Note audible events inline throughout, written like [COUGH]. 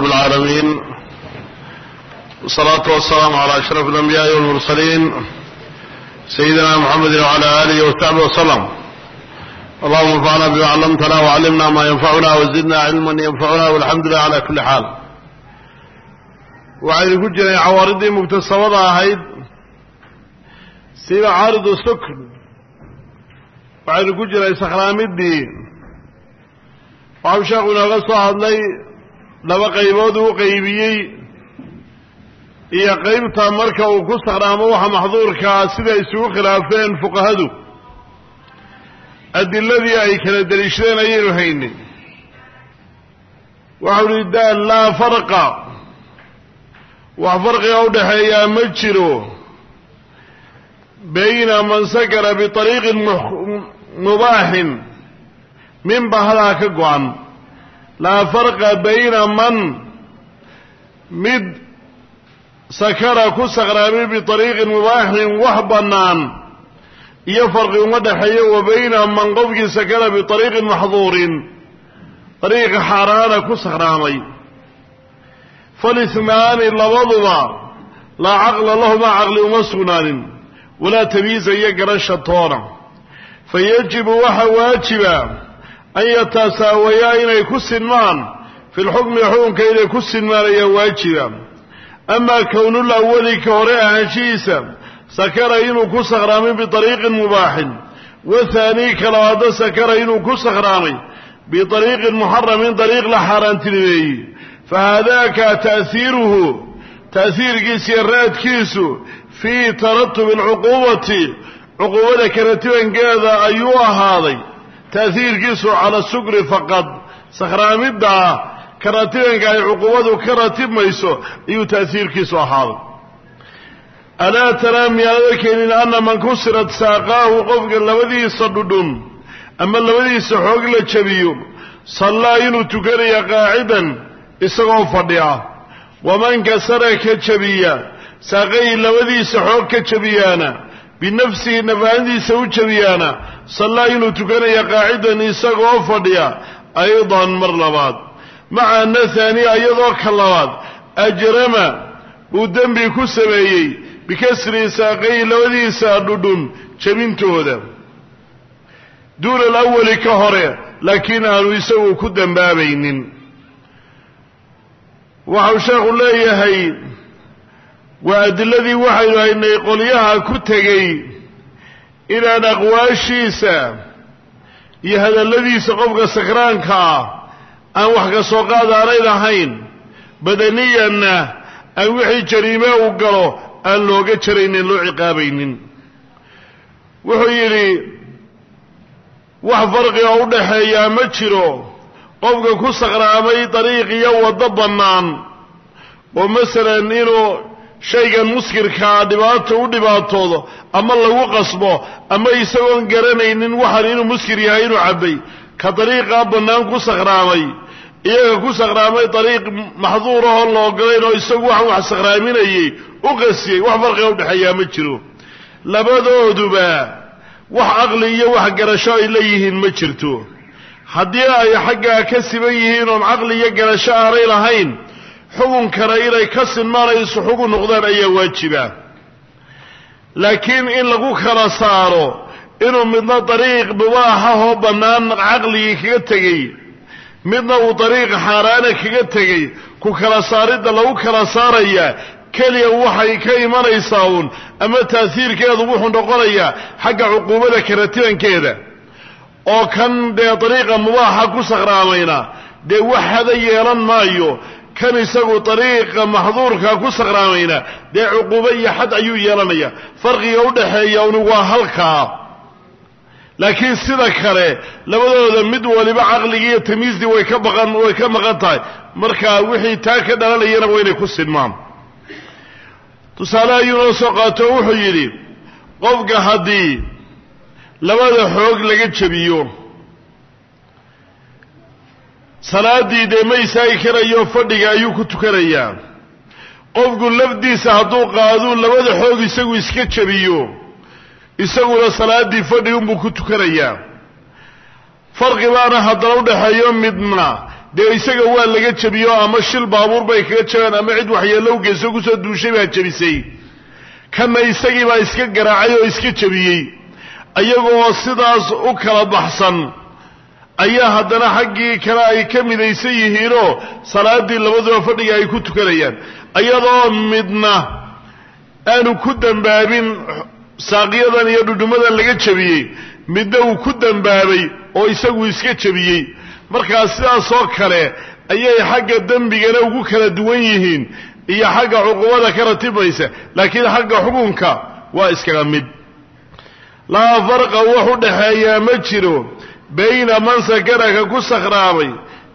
رب العالمين والصلاة والسلام على أشرف الأنبياء والمرسلين سيدنا محمد وعلى آله وصحبه وسلم اللهم انفعنا بما علمتنا وعلمنا ما ينفعنا وزدنا علما ينفعنا والحمد لله على كل حال waxaynu ku jiray cawaaridii mugtasabada ahayd siba caaridu sukn waxaynu ku jiray sakhraamidii waxau sheekhu inooga soo hadlay laba qaybood uu qaybiyey iyo qaybta marka uu ku sakhraamo waxa maxduurkaa sida isugu khilaafeen fuqahadu. Adiladii ay kala deliishadeen ayaynu haynay. Waxau uhi daal laa farqa. Wax farqiga u dhexeeyaa ma jiro. Bayna man sakara biطariiqin mubaaxin min ba hadaa ka go-an laa farqa bayna man mid sakara ku sakhraamay biطariiqin mubaaxin wax bannaan iyo farqi uma dhexeeyo wa bayna man qofkii sakara biطariiqin maxduurin dariiqa xaaraana ku sakhraamay. Falisnaani labaduba laa caqla lahumaa caqli uma sugnaanin walaa tamyiiza iyo garasha toona. Fa yajibu waxa waajiba an yatasaawayaa inay ku sinmaan. Fi lxukmi xukunka inay ku sinmaan ayaa waajiba. Amaa kownul awali ka hore ahaanshihiisa sakara inuu ku sakhraamay biطariiqin mubaaxin. Wathaanii ka labaadna sakara inuu ku sakhraamay biطariiqin muxaramin dariiq la xaaraantinimeeyey. Fahaadaaka ta'hiiruhu ta'hiirkiisa iyo raadkiisu fii taratubi alcuquubati cuquubada karatibankeeda ayuu ahaaday ta'hiirkiisu cala sukri faqad sakhraamidda karatibanka ay cuquubadu ka ratibmayso ayuu ta'hiirkiisu ahaaday alaa taraa miyaanada keenin anna man kusirat saaqaahu qofka labadiisa dhudhun ama labadiisa xoog la jabiyo sallaa inuu tukanaya qaacidan isagoo fadhiya. Waman kasara ka jabiya saaqayhi labadiisa xoog ka jabiyaana binafsihi nafahantiisa u jabiyaana sallaa inuu tukanaya qaacidan isagoo fadhiya aydan mar labaad. Maca anna haaniya iyadoo ka labaad. Ajrama uu dembi ku sameeyey bikasri saaqayhi labadiisa dhudhun jabintooda. Duuna alawali ka hore laakiin aanu isagu ku dembaabaynin waxau sheekhu leeyahay waa adiladii waxaynu haynay qolyaha ku tegey inaan aqwaashiisa iyo hadalladiisa qofka sakraanka ah aan wax ka soo qaadaanayn ahayn badaniyanna aan wixii jariime uu galo aan looga jaraynin loo ciqaabaynin. Wuxuu yidhi wax farqiga u dhaxeeyaa ma jiro. Qofka ku sakhraamay dariiq iyo waddo bannaan oo masalan inuu shaygan muskirkaa dhibaato u dhibaatoodo ama lagu qasbo ama isagoon garanaynin waxaan inuu muskir yahay inuu cabbay ka dariiqaa bannaan ku sakhraamay iyaga ku sakhraamay dariiq maxduur ahoo la ogolayn oo isagu waxaan wax sakhraaminayay u qasiyey wax farqiga u dhexeeyaa ma jiro. Labadooduba wax caqli iyo wax garasho ay leeyihiin ma jirto. Haddii ay xaggaa ka siban yihiin oon caqli iyo garasho aanay lahayn xukunkana inay ka sinmaanayso xugun noqdaan ayaa waajiba. Laakiin in lagu kala saaro inuu midna dariiq mubaaxahoo bannaan caqligii kaga tegey midna uu dariiq xaaraana kaga tegey ku kala saaridda lagu kala saaraya keliya waxay ka imanaysaa uun ama taasiirkeedu wuxuu noqonayaa xagga cuquubada karatibankeeda oo kan dee dariiqa mubaaxa ku sakhraamayna dee wax hada yeelan maayo kan isagu dariiqa maxduurka ku sakhraamayna dee cuquubo iyo xad ayuu yeelanaya. Farqiga u dhaxeeya uni waa halkaa laakiin sida kale labadooda mid waliba caqligii iyo tamiisdii way ka baqan way ka maqan tahay. Markaa wixii taa ka dhalanayana waa inay ku sinmaan. Tusaale ayuu noo soo qaato wuxuu yidhi qofka haddii labada xoog laga jebiyo salaaddii dee ma istaagi karayo fadhiga ayuu ku tukanayaa. Qofku lafdiisa hadduu qaaduu labada xoog isagu iska jebiyo isaguna salaaddii fadhi unbuu ku tukanayaa. Farqi baana haddana udhaxeeyo midna dee isaga waa laga jebiyo ama shil baabuur bay kaga jabeen ama cid waxyeello u geyso ku soo duushay baa jebisay. Kanna isagii baa iska garaacay oo iska jebiyey iyagoo sidaas u kala baxsan ayaa haddana xaggii kale ay ka midaysan yihiinoo salaaddii labaduba fadhiga ay ku tukanayaan. Iyadoo midna aanu ku dambaabin saaqyadan iyo dhudhumadan laga jebiyey midna uu ku dambaabay oo isagu iska jebiyey markaa sidaasoo kale ayay xagga dembigana ugu kala duwan yihiin iyo xagga cuqubada ka ratibaysa laakiin xagga xukunka waa iskaga mid. Laa farqa wax u dhaxeeyaa ma jiro bayna man sakaraka ku sakhraamay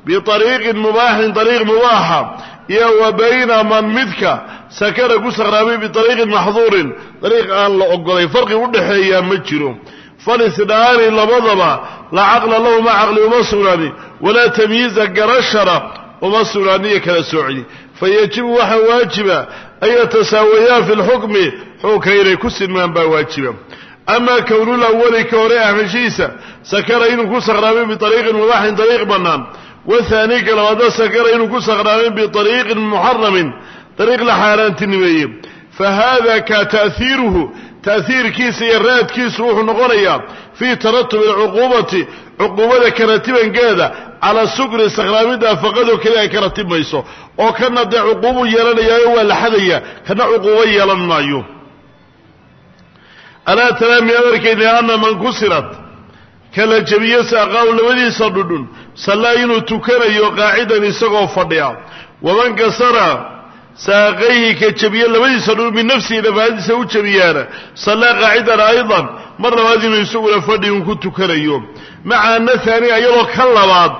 biariiqin mubaaxin ariiq mubaaxa iyo wa bayna man midka sakara ku sakhraamay biariiqin maxduurin ariiq aan la ogolay farqi u dhaxeeyaa ma jiro. Falisnaani labadaba laa caqla lahuma caqli uma sugnaani walaa tamyiiza garashara uma sugnaaniyo kala soocdi fayajibu waxaa waajiba an yatasaawayaa fi lxukmi xukunka inay ku sinmaan baa waajiba amaa kownul awali ka hore ahmashiisa sakara inuu ku sakhraamay biariiqin mubaaxin ariiq bannaan wahaani ka labaadna sakara inuu ku sakhraamay biariiqin muxaramin ariiq la xaaraantinimeeye fa haada ka ta'hiiruhu ta'hiirkiisa iyo raadkiisu wuxuu noqonayaa fii taratubi alcuquubati cuquubada ka ratibankeeda calaa sukri sakhraamidda afaqadoo keli ay ka ratibmayso oo kana dee cuquubu yeelanayaayo waa la xadaya kana cuquubo yeelan maayo alaa taraami amarkayni ana man kusirat kala jebiyo saaqaahu labadiisa dhudhun sallaa inuu tukanayo qaacidan isagoo fadhiya. Waman kasara saaqayhi ka jebiyo labadiisa dhudhun binafsihi nafaadiisa u jebiyaana sallaa qaacidan aydan mar labaad inuu isaguna fadhi un ku tukanayo. Maca ana haaniya iyadoo ka labaad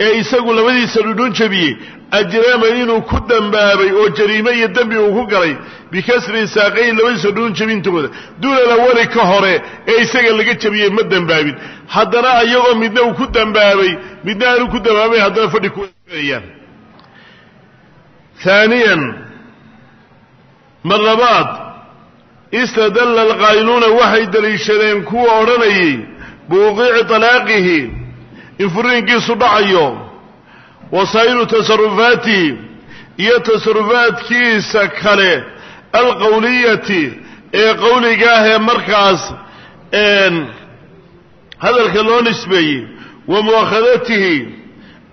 ee isagu labadiisa dhudhun jebiyey ajraama inuu ku dambaabay oo jariime iyo dembi uu ku galay bikasri saaqayi labadiisa dhudhun jebintooda duunal awali ka hore ee isaga laga jebiyey ma dembaabin haddana iyagoo midna uu ku dambaabay midna aanu ku dambaabay haddana fadhi kuayaan haaniyan mar labaad istadalla alqaa'iluuna waxay daliishadeen kuwa odhanayay biwuqiici talaaqihi in furiinkiisu dhacayo wasaa'ilu tasarufaatihi iyo tasarufaadkiisa kale alqowliyati ee qowliga ah ee markaas hadalka loo nisbeeyey wa mu'akhadatihi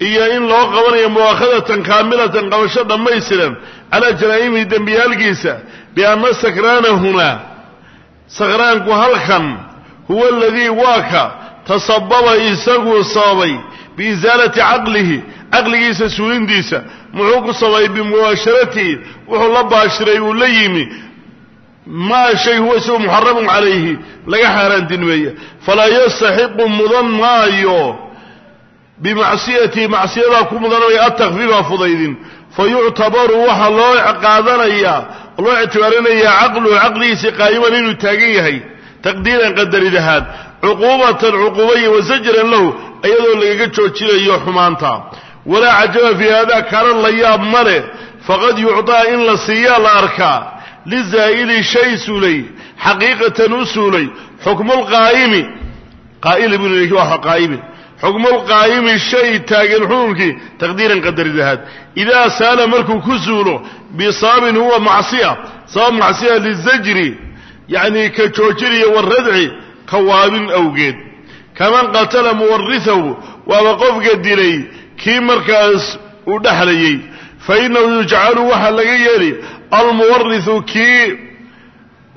iyo in loo qabanayo mu'akhadatan kaamilatan qabasho dhammaystiran calaa jaraa'imihi dembiyaalkiisa bianna sakraanahuna sakraanku halkan huwa aladii waa ka tasababa isaguu sababay biisaalati caqlihi caqligiisa suulintiisa muxuu ku sababay bimubaasharatihi wuxuu la baashiray uu la yimi. Maa shay huwa isagu muxaramun calayhi laga xaaraantinimeeye falaa yastaxiqu mudan maayo bimacsiyatihi macsiyadaa ku mudanamaya atakfiifa fudaydin. Fa yuctabaru waxaa loo qaadanayaa loo ictibaarinayaa caqluhu caqligiisii qaayiman inuu taagan yahay taqdiiran qadarid ahaan cuquubatan cuquubaya wasajran lahu iyadoo lagaga joojinayo xumaanta walaa cajaba fii hada kaana la yaab male faqad yucطaa in la siiyaa la arkaa. Lizaa'ili shay suulay xaqiiqatan u suulay xukmulqaa'imi qaa'ili buu leeyahy waa qaa'imi xukmulqaa'imi shay taagan xukunkii taqdiiran qadarid ahaan idaa saala markuu ku suulo bisababin huwa macsiya sabab macsiya lizajri yacni ka joojinaya waradci kawaabin awgeed. Kaman qatala muwarihahu waaba qofka dilay kii markaas uu dhexlayey fa innahu yujcalu waxaa laga yeeli almuwarihu kii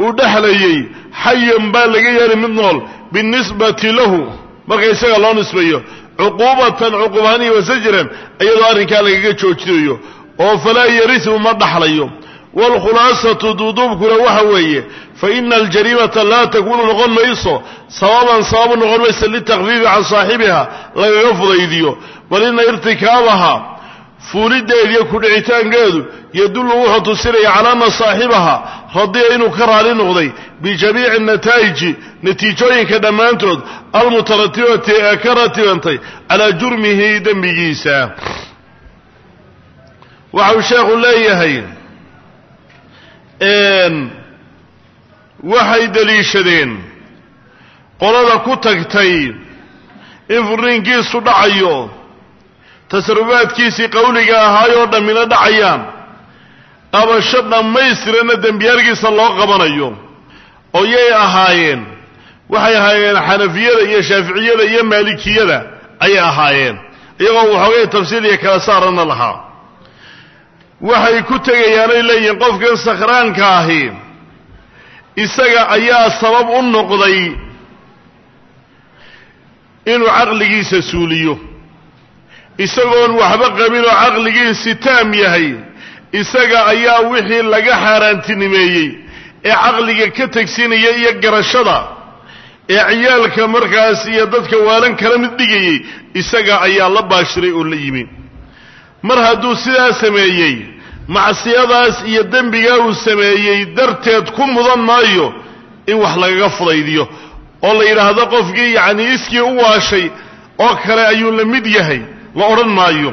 uu dhexlayey xayan baa laga yeeli mid nool binisbati lahu marka isaga loo nisbayo cuquubatan cuqubaaniya wasajran iyadoo arrinkaa lagaga joojinayo oo falaa yarisu ma dhaxlayo. Waalkhulaasatu duuduubkuna waxa weeye fa ina aljariimata laa takuunu noqon mayso sababan sababu noqon mayso litakfiifi can saaxibiha lagaga fudaydiyo bal ina irtikaabaha fuulideediyo kudhicitaankeedu yadullu wuxuu tusinaya calaa ana saaxibaha radiya inuu ka raali noqday bijamiici nataa'iji natiijooyinka dhammaantood almutaratibati ee ka ratibantay calaa jurmihi dembigiisa. Waxau sheekhu leeyahay waxay deliishadeen qolada ku tagtay in furniinkiisu dhacayo tasarufaadkiisii qowliga ahaayoo dhammina dhacayaan. Qabasho dhammaystirana dembiyaalkiisa loo qabanayo oo yay ahaayeen. Waxay ahaayeen xanafiyada iyo shaaficiyada iyo maalikiyada ayay ahaayeen. Iyagoo waxoogay tafsiil iyo kala saarana lahaa. Waxay ku tegayaanay leeyihiin qofkan sakhraanka ahi isaga ayaa sabab u noqday inuu caqligiisa suuliyo isagoon waxba qabin oo caqligiisi taam yahay isaga ayaa wixii laga xaaraantinimeeyey ee caqliga ka tegsinaya iyo garashada. Ee ciyaalka markaas iyo dadka waalan kala mid dhigayey isaga ayaa la baashiray oo la yimi. Mar hadduu sidaa sameeyey macsiyadaas iyo dembigaa uu sameeyey darteed ku mudan maayo in wax lagaga fudaydiyo oo la yidhaahdo qofkii yacnii iskii u waashay oo kale ayuu la mid yahay la odhan maayo.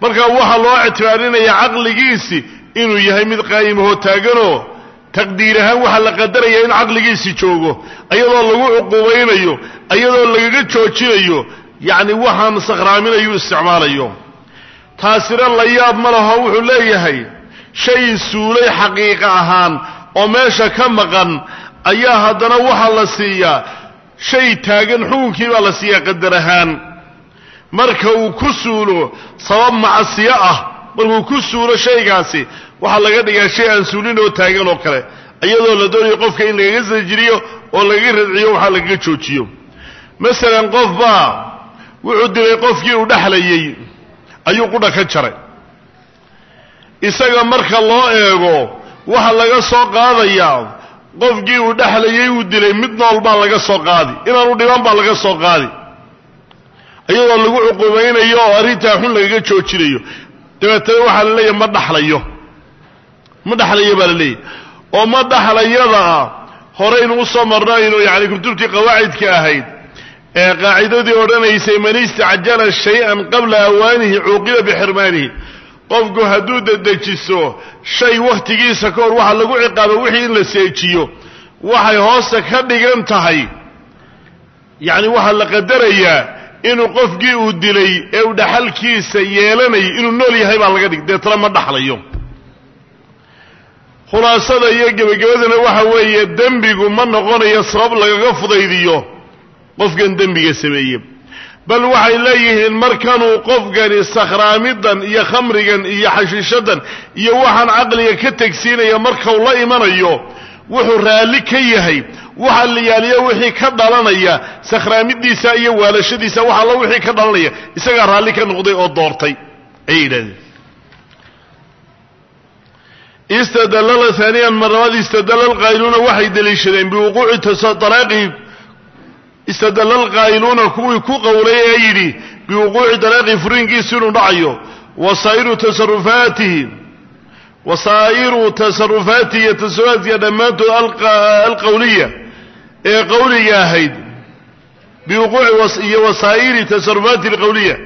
Marka waxaa loo ictibaarinayaa caqligiisi inuu yahay mid qaa'imahoo taaganoo taqdiir ahaan waxaa la qadarayaa in caqligiisi joogo ayadoo lagu cuqubaynayo ayadoo lagaga joojinayo yacni waxaan sakhraaminayu isticmaalayo. Taasina la yaab ma laho wuxuu leeyahay shay suulay xaqiiqa ahaan oo meesha ka maqan ayaa haddana waxaa la siiyaa shay taagan xukunkii baa la siiyaa qadar ahaan marka uu ku suulo sabab macsiyo ah markuu ku suulo shaygaasi waxaa laga dhigaa shay aan suulin oo taagan oo kale. Iyadoo la doonayo qofka in lagaga sajiriyo oo lagaga radciyo waxaa lagaga joojiyo. Masalan qof baa wuxuu dilay qofkii uu dhexlayey ayuu qudha ka jaray. Isaga marka loo eego waxa laga soo qaadayaa qofkii uu dhexlayey uu dilay mid nool baa laga soo qaadi inaanu dhiban baa laga soo qaadi iyadoo lagu cuqubaynayo oo arrintaa xun lagaga joojinayo. Dabeetana waxaa la leeyahay ma dhaxlayo. Ma dhaxlayo baa la leeyahy oo ma dhaxlayada ah horaynu u soo marnayno yacni kutubtii qawaacidka ahayd ee qaacidadii odhanaysay man istacjala shay-an qabla awaanihi cuuqiba bixirmaanihi. Qofku hadduu dedejiso shay wakhtigiisa ka hor waxaa lagu ciqaaba wixii in la seejiyo waxay hoosta ka dhigan tahay. Yacni waxaa la qadarayaa inuu qofkii uu dilay ee uu dhaxalkiisa yeelanayay inuu nool yahay baa laga dhig deetana ma dhaxlayo. Khulaasada iyo gebagabadana waxa weeye dembigu ma noqonayo sabab lagaga fudaydiyo qofkan dembiga sameeye bal waxay leeyihiin markanuu qofkani sakhraamidan iyo khamrigan iyo xashiishadan iyo waxaan caqliga ka tegsiinaya markau la imanayo wuxuu raalli ka yahay. Waxa la yaaliyo wixii ka dhalanaya sakhraamidiisa iyo waalashadiisa wax alla wixii ka dhalanaya isagaa raalli ka noqday oo doortay. Ayay yidhahdeen. Istadalla haaniyan marlabaad istadalla alqaa'iluuna waxay deliishadeen biwuquuci alaaqi istadalla alqaa'iluuna kuwii ku qowlay ee yidhi biwuquuci dalaaqi furiinkiisi inuu dhacayo wasaa'iru tasarufaatihi wasaa'iru tasarufaatihi iyo tasarufaadkiya dhammaantood alqawliya ee qawliga ahayd biwuquuci iyo wasaa'iri tasarufaatihi alqawliya.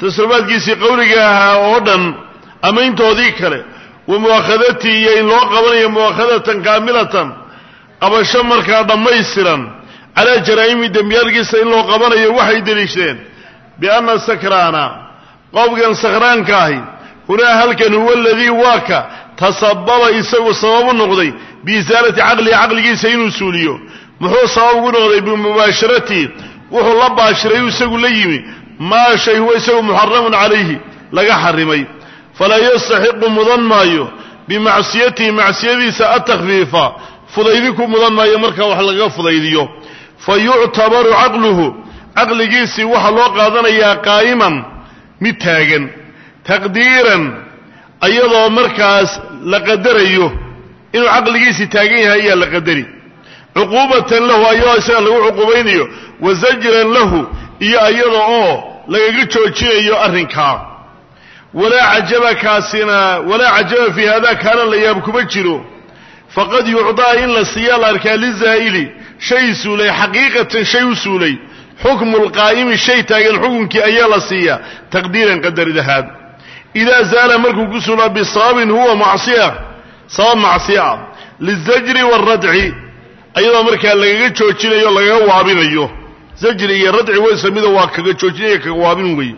Tasarufaadkiisii qawliga ahaa oo dhan ama intoodii kale wa mu'akhadatii iyo in loo qabanayo mu'akhadatan kaamilatan qabasho markaa dhammaystiran calaa jaraa'imi dembiyaalkiisa in loo qabanayo waxay deliishadeen bianna sakraana qofkan sakhraanka ahi hunaa halkan huwa aladii waa ka tasababa isagu sababu noqday biisaalati caqlihi caqligiisa inuu suuliyo. Muxuu sabab ugu noqday bimubaasharatii wuxuu la baashiray isagu la yimi. Maa shay huwa isagu muxaramun calayhi laga xarimay. Falaa yastaxiqu mudan maayo. Bimacsiyatihi macsiyadiisa atakfiifa fudaydinku mudan maayo markaa wax lagaga fudaydiyo. Fa yuctabaru caqluhu. Caqligiisii waxaa loo qaadanayaa qaa'iman mid taagan taqdiiran iyadoo markaas la qadarayo inuu caqligiisii taagan yahay ayaa la qadari. Cuquubatan lahu ayadoo isaga lagu cuqubaynayo wa zajran lahu iyo iyada oo lagaga joojinayo arrinkaa walaa cajaba walaa cajaba fii hada kaana la yaab kuma jiro. Faqad yucdaa in la siiyaa la arkaa lizaa'ili shay suulay xaqiiqatan shay u suulay. Xukmu lqaa'imi shay taagan xukunkii ayaa la siiyaa. Taqdiiran qadaridahaad idaa zaala markuu ku suulaa bisababin huwa macsiya sabab macsiya lizajri waaradci ayadoo markaa lagaga joojinayo lagaga waabinayo zajri iyo radci waysa mida waa kaga joojinaya kaga waabin wey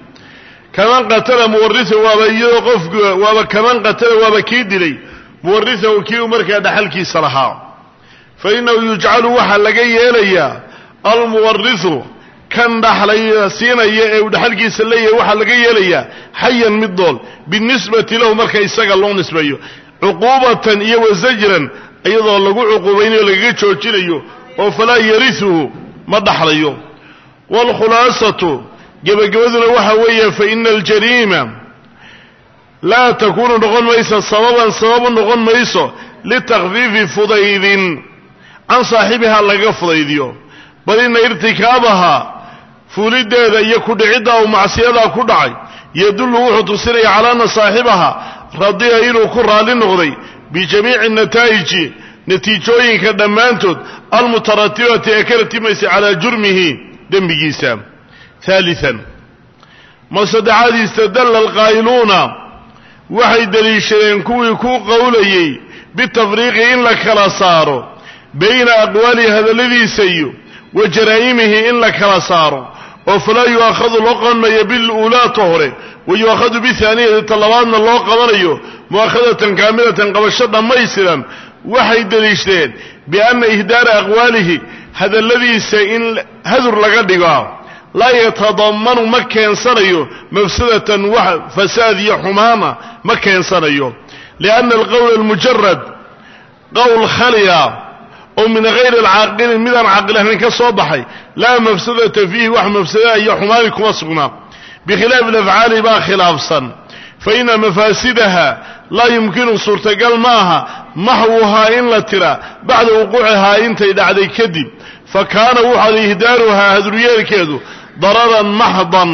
kaman qatala muwarisahu waaba iyadoo qofku waaba kaman qatala waaba kii dilay muwarisahu kii markaa dhaxalkiisa lahaa fa innahu yujcalu waxaa laga yeelayaa almuwarisu kan dhaxlay siinaya ee uu dhaxalkiisa leeyahay waxaa laga yeelayaa xayan mid dool binisbati lahu marka isaga loo nisbeeyo cuquubatan iyo wasajran iyadoo lagu cuquubaynayo lagaga joojinayo oo falaa yarisuhu ma dhaxlayo. Waalkhulaasatu gebagabaduna waxa weeye fa ina aljariima laa takuunu noqon mayso sababan sababu noqon mayso litakfiifi fudaydin can saaxibihaa lagaga fudaydiyo bal ina irtikaabaha fuuliddeeda iyo kudhicidda uu macsiyadaa ku dhacay. Yadullu wuxuu tusinaya calaa anna saaxibaha radiya inuu ku raalli noqday bijamiici nataa'iji natiijooyinka dhammaantood almutaratibati ee ka ratimaysa calaa jurmihi dembigiisa. Haalian mar saddexaad istadalla alqaa'iluuna? Waxay deliishadeen kuwii ku qowlayey bitafriiqi in la kala saaro bayna aqwaalihi hadalladiisa iyo wa jaraa'imihi in la kala saaro oo falaa yu'aakhadu loo qabanmayo biluulaata hore wa yu'aakhadu bihaaniyati ta labaadna loo qabanayo mu'aakhadatan kaamilatan qabasho dhammaystiran waxay deliishadeen bianna ihdaara aqwaalihi hadalladiisa in hadur laga dhigo laa yatadamanu ma keensanayo mafsadatan wax fasaad iyo xumaana ma keensanayo lianna alqowla almujarad qowl khaliya oo min hayri alcaaqili midaan caaqil ahayn ka soo baxay. Laa mafsadata fiihi wax mafsadaa iyo xumaani kuma sugnaa bikhilaafi alafcaali baa khilaafsan. Fa ina mafaasidaha laa yumkinu suurtagal ma aha maxwuhaa in la tira bacda wuquucihaa intay dhacday kadib. Fa kaana wuxuada ihdaaruhaa haduryeelkeedu dararan maxdan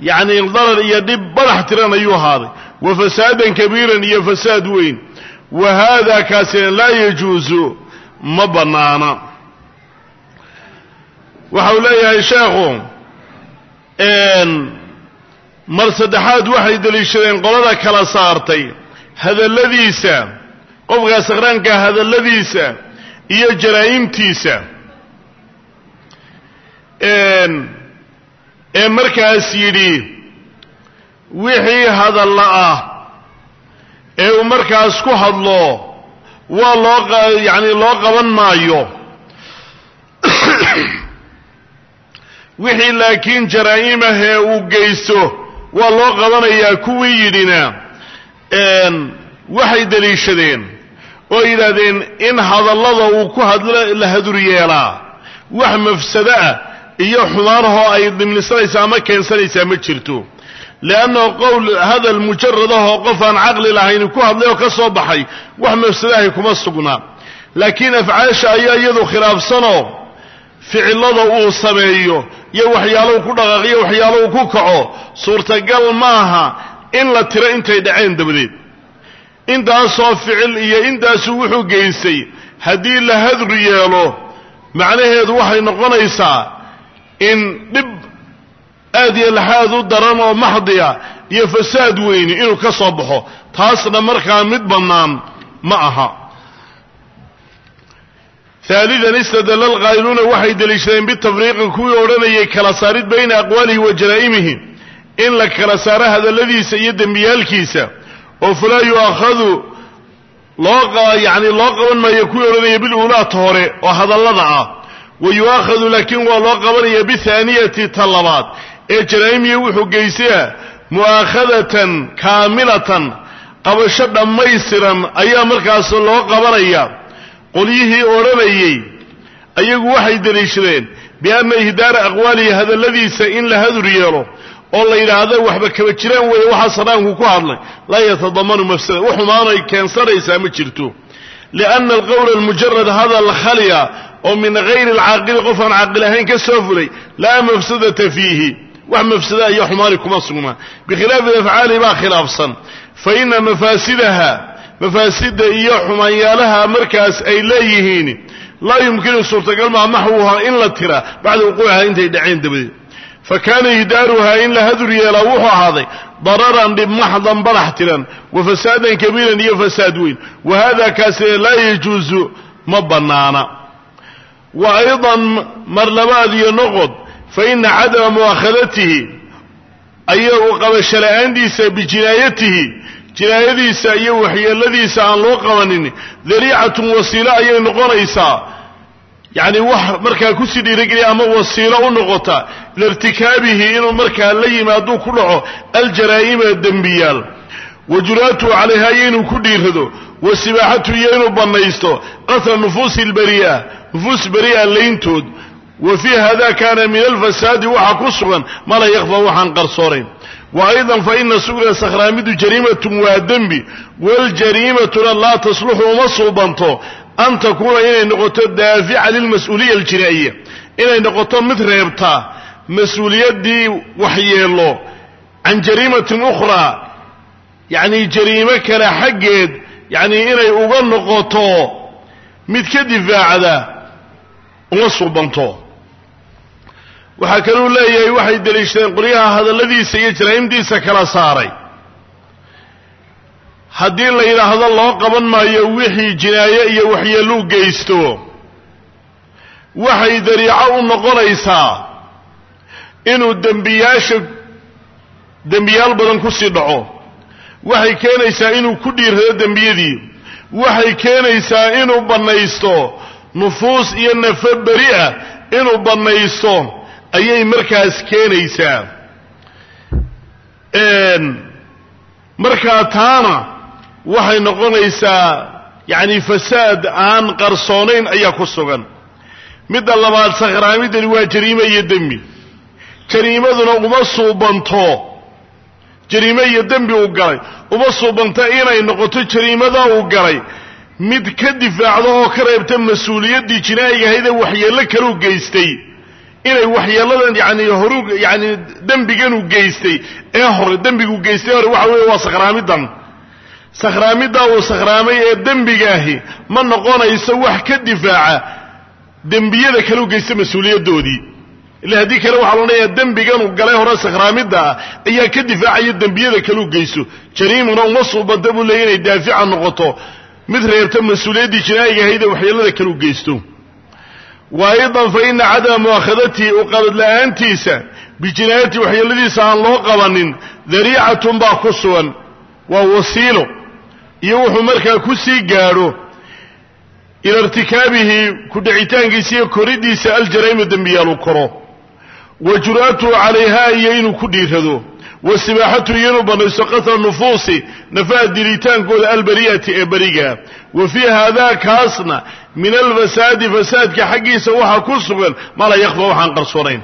yacni darar iyo dhib badax tiran ayuu ahaaday. Wa fasaadan kabiiran iyo fasaad weyn. Wa haada kaasina laa yajuusu ma bannaana waxau leeyahay sheekhu mar saddexaad waxay deliishadeen qolada kala saartay hadalladiisa qofka sakhraanka hadalladiisa iyo jaraa'imtiisa. Ee markaas yidhi wixii hadalla ah ee uu markaas ku hadlo waa loo yacni loo qaban maayo. [COUGHS] Wixii laakiin jaraa'imah ee uu geysto waa loo qabanayaa kuwii yidhina waxay deliishadeen oo yidhaahdeen in hadallada uu ku hadlo la hadur yeelaa. Wax mafsado ah iyo xumaanahoo ay dimnisanaysaa ama keensanaysaa ma jirto leanna qowl hadal mujaradahoo qof aan caqli lahayn ku hadlay oo ka soo baxay wax mafsadahay kuma sugnaa laakiin afcaasha ayaa iyadu khilaafsanoo ficillada uu sameeyo iyo waxyaalahu ku dhaqaaqiyo waxyaalahu ku kaco suurtagal maaha in la tiro intay dhaceen dabadeed intaasoo ficil iyo intaasuu wuxuu geystay haddii la hadur yeelo macnaheedu waxay noqonaysaa in dhib aad iyo laxaad u daran oo maxdiya iyo fasaad weyni inuu ka soo baxo. Taasna markaa mid bannaan ma aha. Haalidan istadalla alqaa'iluuna waxay deliishadeen bitafriiqi kuwii odhanayay kala saarid bayna aqwaalihi wa jaraa'imihi in la kala saaro hadalladiisa iyo dembiyaalkiisa oo falaa yu'aakhadu loo yacni loo qaban maayo kuwii odhanaya biluulaata hore oo hadallada ah. Wa yu'aakhadu laakiin waa loo qabanaya bihaaniyati ta labaad ee jaraa'imihi wuxuu geystaya mu'aakhadatan kaamilatan qabasho dhammaystiran ayaa markaas loo qabanaya. Qolyihii odhanayey ayagu waxay deliishadeen bianna ihdaara aqwaalihi hadalladiisa in la hadur yeelo oo la yidhaahdo waxba kaba jiraan weeye waxaa sanaanku ku hadlay laa yatadamanu mafsada wax xumaanay keensanaysaa ma jirto. Lianna alqowla almujarad hadal khaliya oo min hayri alcaaqili qof aan caaqil ahayn ka soo fulay laa mafsadata fiihi wax mafsada iyo xumaani kuma sugnaa bikhilaafi afcaali baa khilaafsan. Fa ina mafaasidaha mafaasida iyo xumaanyaalaha markaas ay leeyihiin laa yumkinu suurtagal maa maxwuha in la tira. Bacda wuquuciha intay dhaceen dabadeed. Fa kaana ihdaaruhaa in la hadur yeelaa wuxuu ahaaday dararan dhib maxdan badax tiran wa fasaadan kabiiran iyo fasaad weyn. Wa hada kaasina laa yajuusu ma bannaana. Wa aydan mar labaad iyo noqod fa ina cadama mu'aakhadatihi ayagu qabasho la'aantiisa bijinaayatihi jinaayadiisa iyo waxyeeladiisa aan loo qabanin dariicatun wasiilo ayay noqonaysaa yacni wax markaa ku sii dhiirigeliya ama wasiilo u noqota liirtikaabihi inuu markaa la yimaaduu ku dhaco aljaraa'ima dembiyaal wa juraatuhu calayha iyo inuu ku dhiirado wa sibaaxatu iyo inuu bannaysto qatla nufuusi albari'a nufuus bari'a layntood wa fii hada kaana min alfasaadi waxaa ku sugan ma la yakfa waxaan qarsoonayn wa aydan fa ina sugla sakhraamidu jariimatun waa dembi. Waljariimatuna laa tasluxu uma suubanto an takuuna inay noqoto daafica lilmas-uuliya aljinaa'iya inay noqoto mid reebta mas'uuliyaddii waxyeelo can jariimatin ukhraa yacni jariimo kale xaggeed yacni inay uga noqoto mid ka difaacda uma suubanto waxaa kaluu leeyahay waxay deliishadeen qolyaha hadalladiisa iyo jaraa'imdiisa kala saaray. Haddii la yidhaahdo loo qaban maayo wixii jinaaye iyo waxyeeluu geysto waxay dariico u noqonaysaa inuu dembiyaasha dembiyaal badan ku sii dhaco. Waxay keenaysaa inuu ku dhiirrado dembiyadii. Waxay keenaysaa inuu bannaysto nufuus iyo nafo beri ah inuu bannaysto ayay markaas keenaysaa. Markaa taana waxay noqonaysaa yacni fasaad aan qarsoonayn ayaa ku sugan. Midda labaad sakhraamidani waa jariime iyo dembi. Jariimaduna uma suubanto jariime iyo dembi uu galay. Uma suubanto inay noqoto jariimadaa uu galay. Mid ka difaacda oo ka reebta mas'uuliyaddii jinaa'iga ahayd ee waxyeello kaluu geystay inay waxyeelladan yani horu yani dembiganuu geystay. Ee hore dembiguu geystay hore waxa weeye waa sakhraamidan sakhraamiddaa uu sakhraamay ee dembigaahi ma noqonayso wax ka difaaca dembiyada kaleu geysta mas'uuliyaddoodii illa haddii kale waxaa loodhanayaa dembiganuu galay hore sakhraamidda ah ayaa ka difaacaya dembiyada kaleu geysto jariimuna uma suubanta buu leeyay inay daafica noqoto. Mid reebta mas'uuliyaddii jinaa'iga ahayd ee waxyeellada kaleu geysto wa aydan fa ina cadama mu'aakhadatihi u qabad la'aantiisa bijinaayati waxyeelladiisa aan loo qabanin dariicatun baa ku sugan waa wasiilo iyo wuxuu markaa ku sii gaadho ila irtikaabihi ku dhicitaankiisa iyo koriddiisa aljaraa'ima dembiyaalu koro wa jur'atuhu calayha iyo inuu ku dhiirado wa sibaaxatuhu iyo inuu bannaysto qatla nufuusi nafaha dilitaankooda albari'ati ee beriga wa fii haadaa kaasna min alfasaadi fasaadka xaggiisa waxaa ku sugan. Ma la yakfa waxaan qarsoonayn.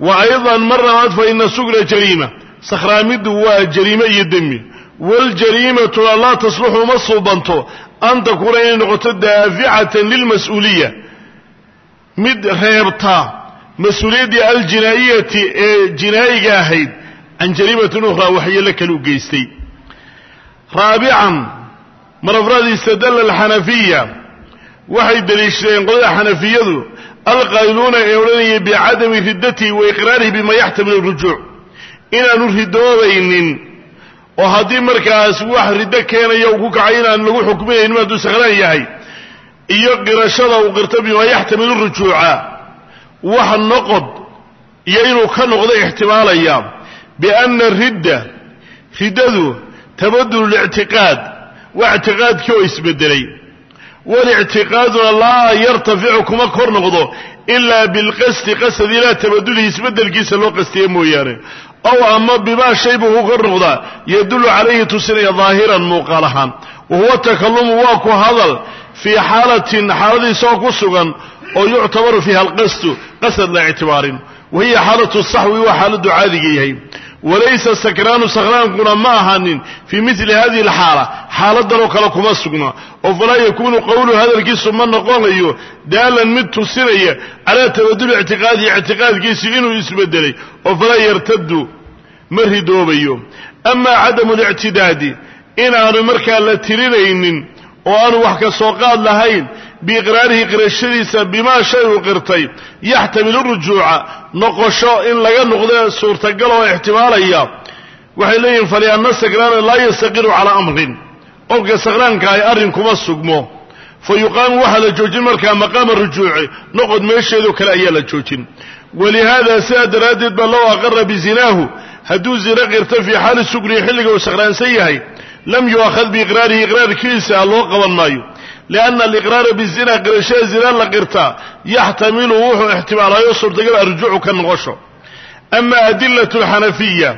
Wa aydan mar labaad fa ina sugla jariima. Sakhraamiddu waa jariime iyo dembi. Waljariimatuna laa tasluxu uma suubanto an takuuna inay noqoto daaficatan lilmas-uuliya mid reebta mas'uuliyaddii aljinaa'iyati ee jinaa'iga ahayd can jariimatin ukhraa waxyeello kale geystay marafraad istadalla alxanafiya waxay deliishadeen qolada xanafiyadu alqaa'iluuna ee odhanayay bicadami riddatihi wa iqraarihi bima yaxtamilu rujuuc. Inaanu ridoobaynin oo haddii markaas wax riddo keenaya uu ku kacay inaan lagu xukminaynin hadduu sakhraan yahay iyo qirashada uu qirto bimaa yaxtamilu rujuuca wax noqod iyo inuu ka noqdo ixtimaalaya bianna ridda riddadu tabadulu lictiqaad waa ictiqaadkii oo isbedelay. Walictiqaaduna laa yartaficu kuma kor noqdo ilaa bilqasdi qasad ilaa tabadulihi isbedelkiisa loo qastiya mooyaane. Ow ama bimaa shay buu ku kor noqdaa yadullu calayhi tusinaya daahiran muuqaal ahaan. Wa huwa takalumu waa ku hadal fii xaalatin xaaladiisoo ku sugan oo yuctabaru fiiha alqasdu qasad la ictibaarin. Wa hiya xaalatu saxwi waa xaaladdu caadiga yahay walaysa sakraanu sakhraankuna ma ahaanin fii mili hadihi alxaala xaaladan oo kale kuma sugna oo falaa yakuunu qowluhu hadalkiisu ma noqonayo daalan mid tusinaya calaa tabaduli ictiqaadihi ictiqaadkiisii inuu isbedelay. Oo falaa yartadu ma ridoobayo. Amaa cadamu lictidaadi inaanu markaa la tirinaynin oo aanu wax ka soo qaad lahayn biiqraarihi qirashadiisa bimaa shay uu qirtay yaxtamilu rujuuca noqosho in laga noqdo suurtagal oo ixtimaalaya. Waxay leeyihiin falianna sakraana laa yastaqiru calaa amrin. Qofka sakraanka ay arrin kuma sugmo. Fa yuqaamu waxaa la joojin markaa maqaama rujuuci noqod meesheedoo kale ayaa la joojin. Walihaada sidaa daraaddeed baa low aqara bizinaahu hadduu zino qirto fii xaali sugrihi xilliga uu sakhraansan yahay lam yu'akhad biiqraarihi iqraarkiisa loo qaban maayo lianna aliqraara bizina qirashada zina la qirtaa yaxtamilu wuxuu ixtimaalaayo suurtagal arjucu ka noqosho ama adilatu alxanafiya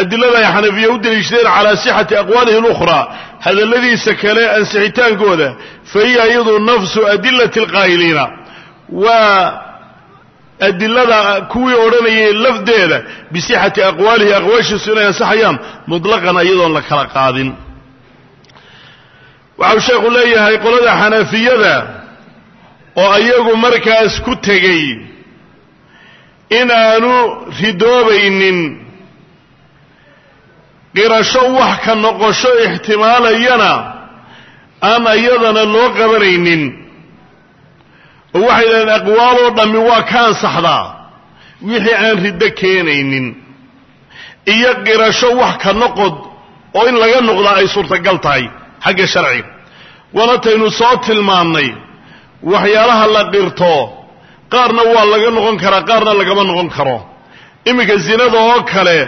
adilada ay xanafiya u deliishadeen calaa sixati aqwaalihi lukhraa hadalladiisa kale ansixitaankooda fa hiya iyadu nafsu adilati alqaa'iliina waa adilada kuwii odhanayay lafdeeda bisixati aqwaalihi aqwaashiisu inay ansaxayaan mutlaqan iyadoon la kala qaadin waxau sheekhu leeyahay qolada xanafiyada oo ayagu markaas ku tegey inaanu ridoobaynin qirasho wax ka noqosho ixtimaalayana aan iyadana loo qabanaynin. Oo waxay yidhahdeen aqwaaloo dhammi waa ka ansaxdaa wixii aan riddo keenaynin. Iyo qirasho wax ka noqod oo in laga noqdaa ay suurtagal tahay xagga sharciga waana taynu soo tilmaannay waxyaalaha la qirto qaarna waa laga noqon karaa qaarna lagama noqon karo. Iminka zinada oo kale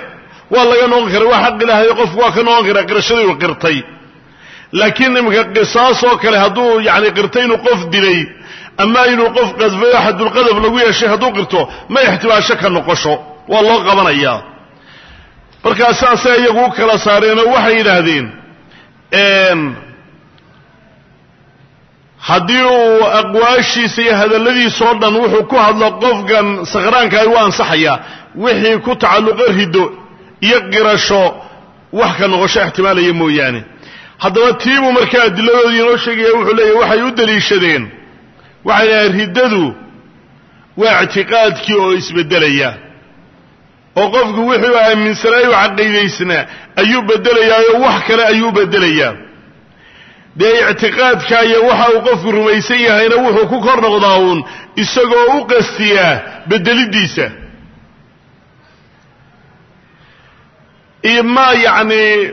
waa laga noqon kara waa xaq ilaahay qofku waa ka noqon karaa qirashadiiu qirtay. Laakiin iminka qisaas oo kale hadduu yacni qirtay inuu qof dilay ama inuu qof qadfay oo xadulqadaf lagu yeeshay hadduu qirto ma ixtimaasho ka noqosho. Waa loo qabanayaa. Markaa saasay iyagu u kala saareenoo waxay yidhaahdeen haddii uu aqwaashiisa iyo hadalladiisoo dhan wuxuu ku hadlo qofkan sakhraankaay u ansaxayaa wixii ku tacalluqa riddo iyo qirasho wax ka noqosho ixtimaalaya mooyaane. Haddaba tiibuu markaa adiladoodii inoo sheegaya wuxuu leeyahy waxay u daliishadeen waxay dhahaen riddadu waa ictiqaadkii oo isbeddelaya oo qofku wuxuu aaminsanaa u caqiidaysnaa ayuu beddelayaayoo wax kale ayuu beddelayaa dee ictiqaadka iyo waxa uu qofku rumaysan yahayna wuxuu ku kor noqdaa uun isagoo u qastiyaa beddeliddiisa imaa yacni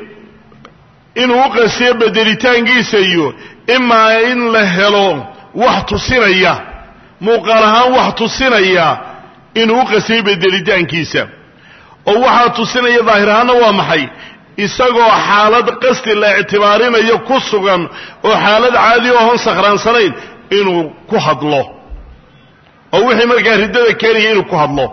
inuu u qastiyo beddelitaankiisa iyo imaa in la helo wax tusinaya muuqaal ahaan wax tusinaya inuu u qastiyo beddelitaankiisa oo waxaa tusinaya daahir ahaanna waa maxay? Isagoo xaalad qasdi la ictibaarinayo ku sugan oo xaalad caadi oo hon sakhraansanayn inuu ku hadlo. Oo wixii markaa riddada keenaya inuu ku hadlo.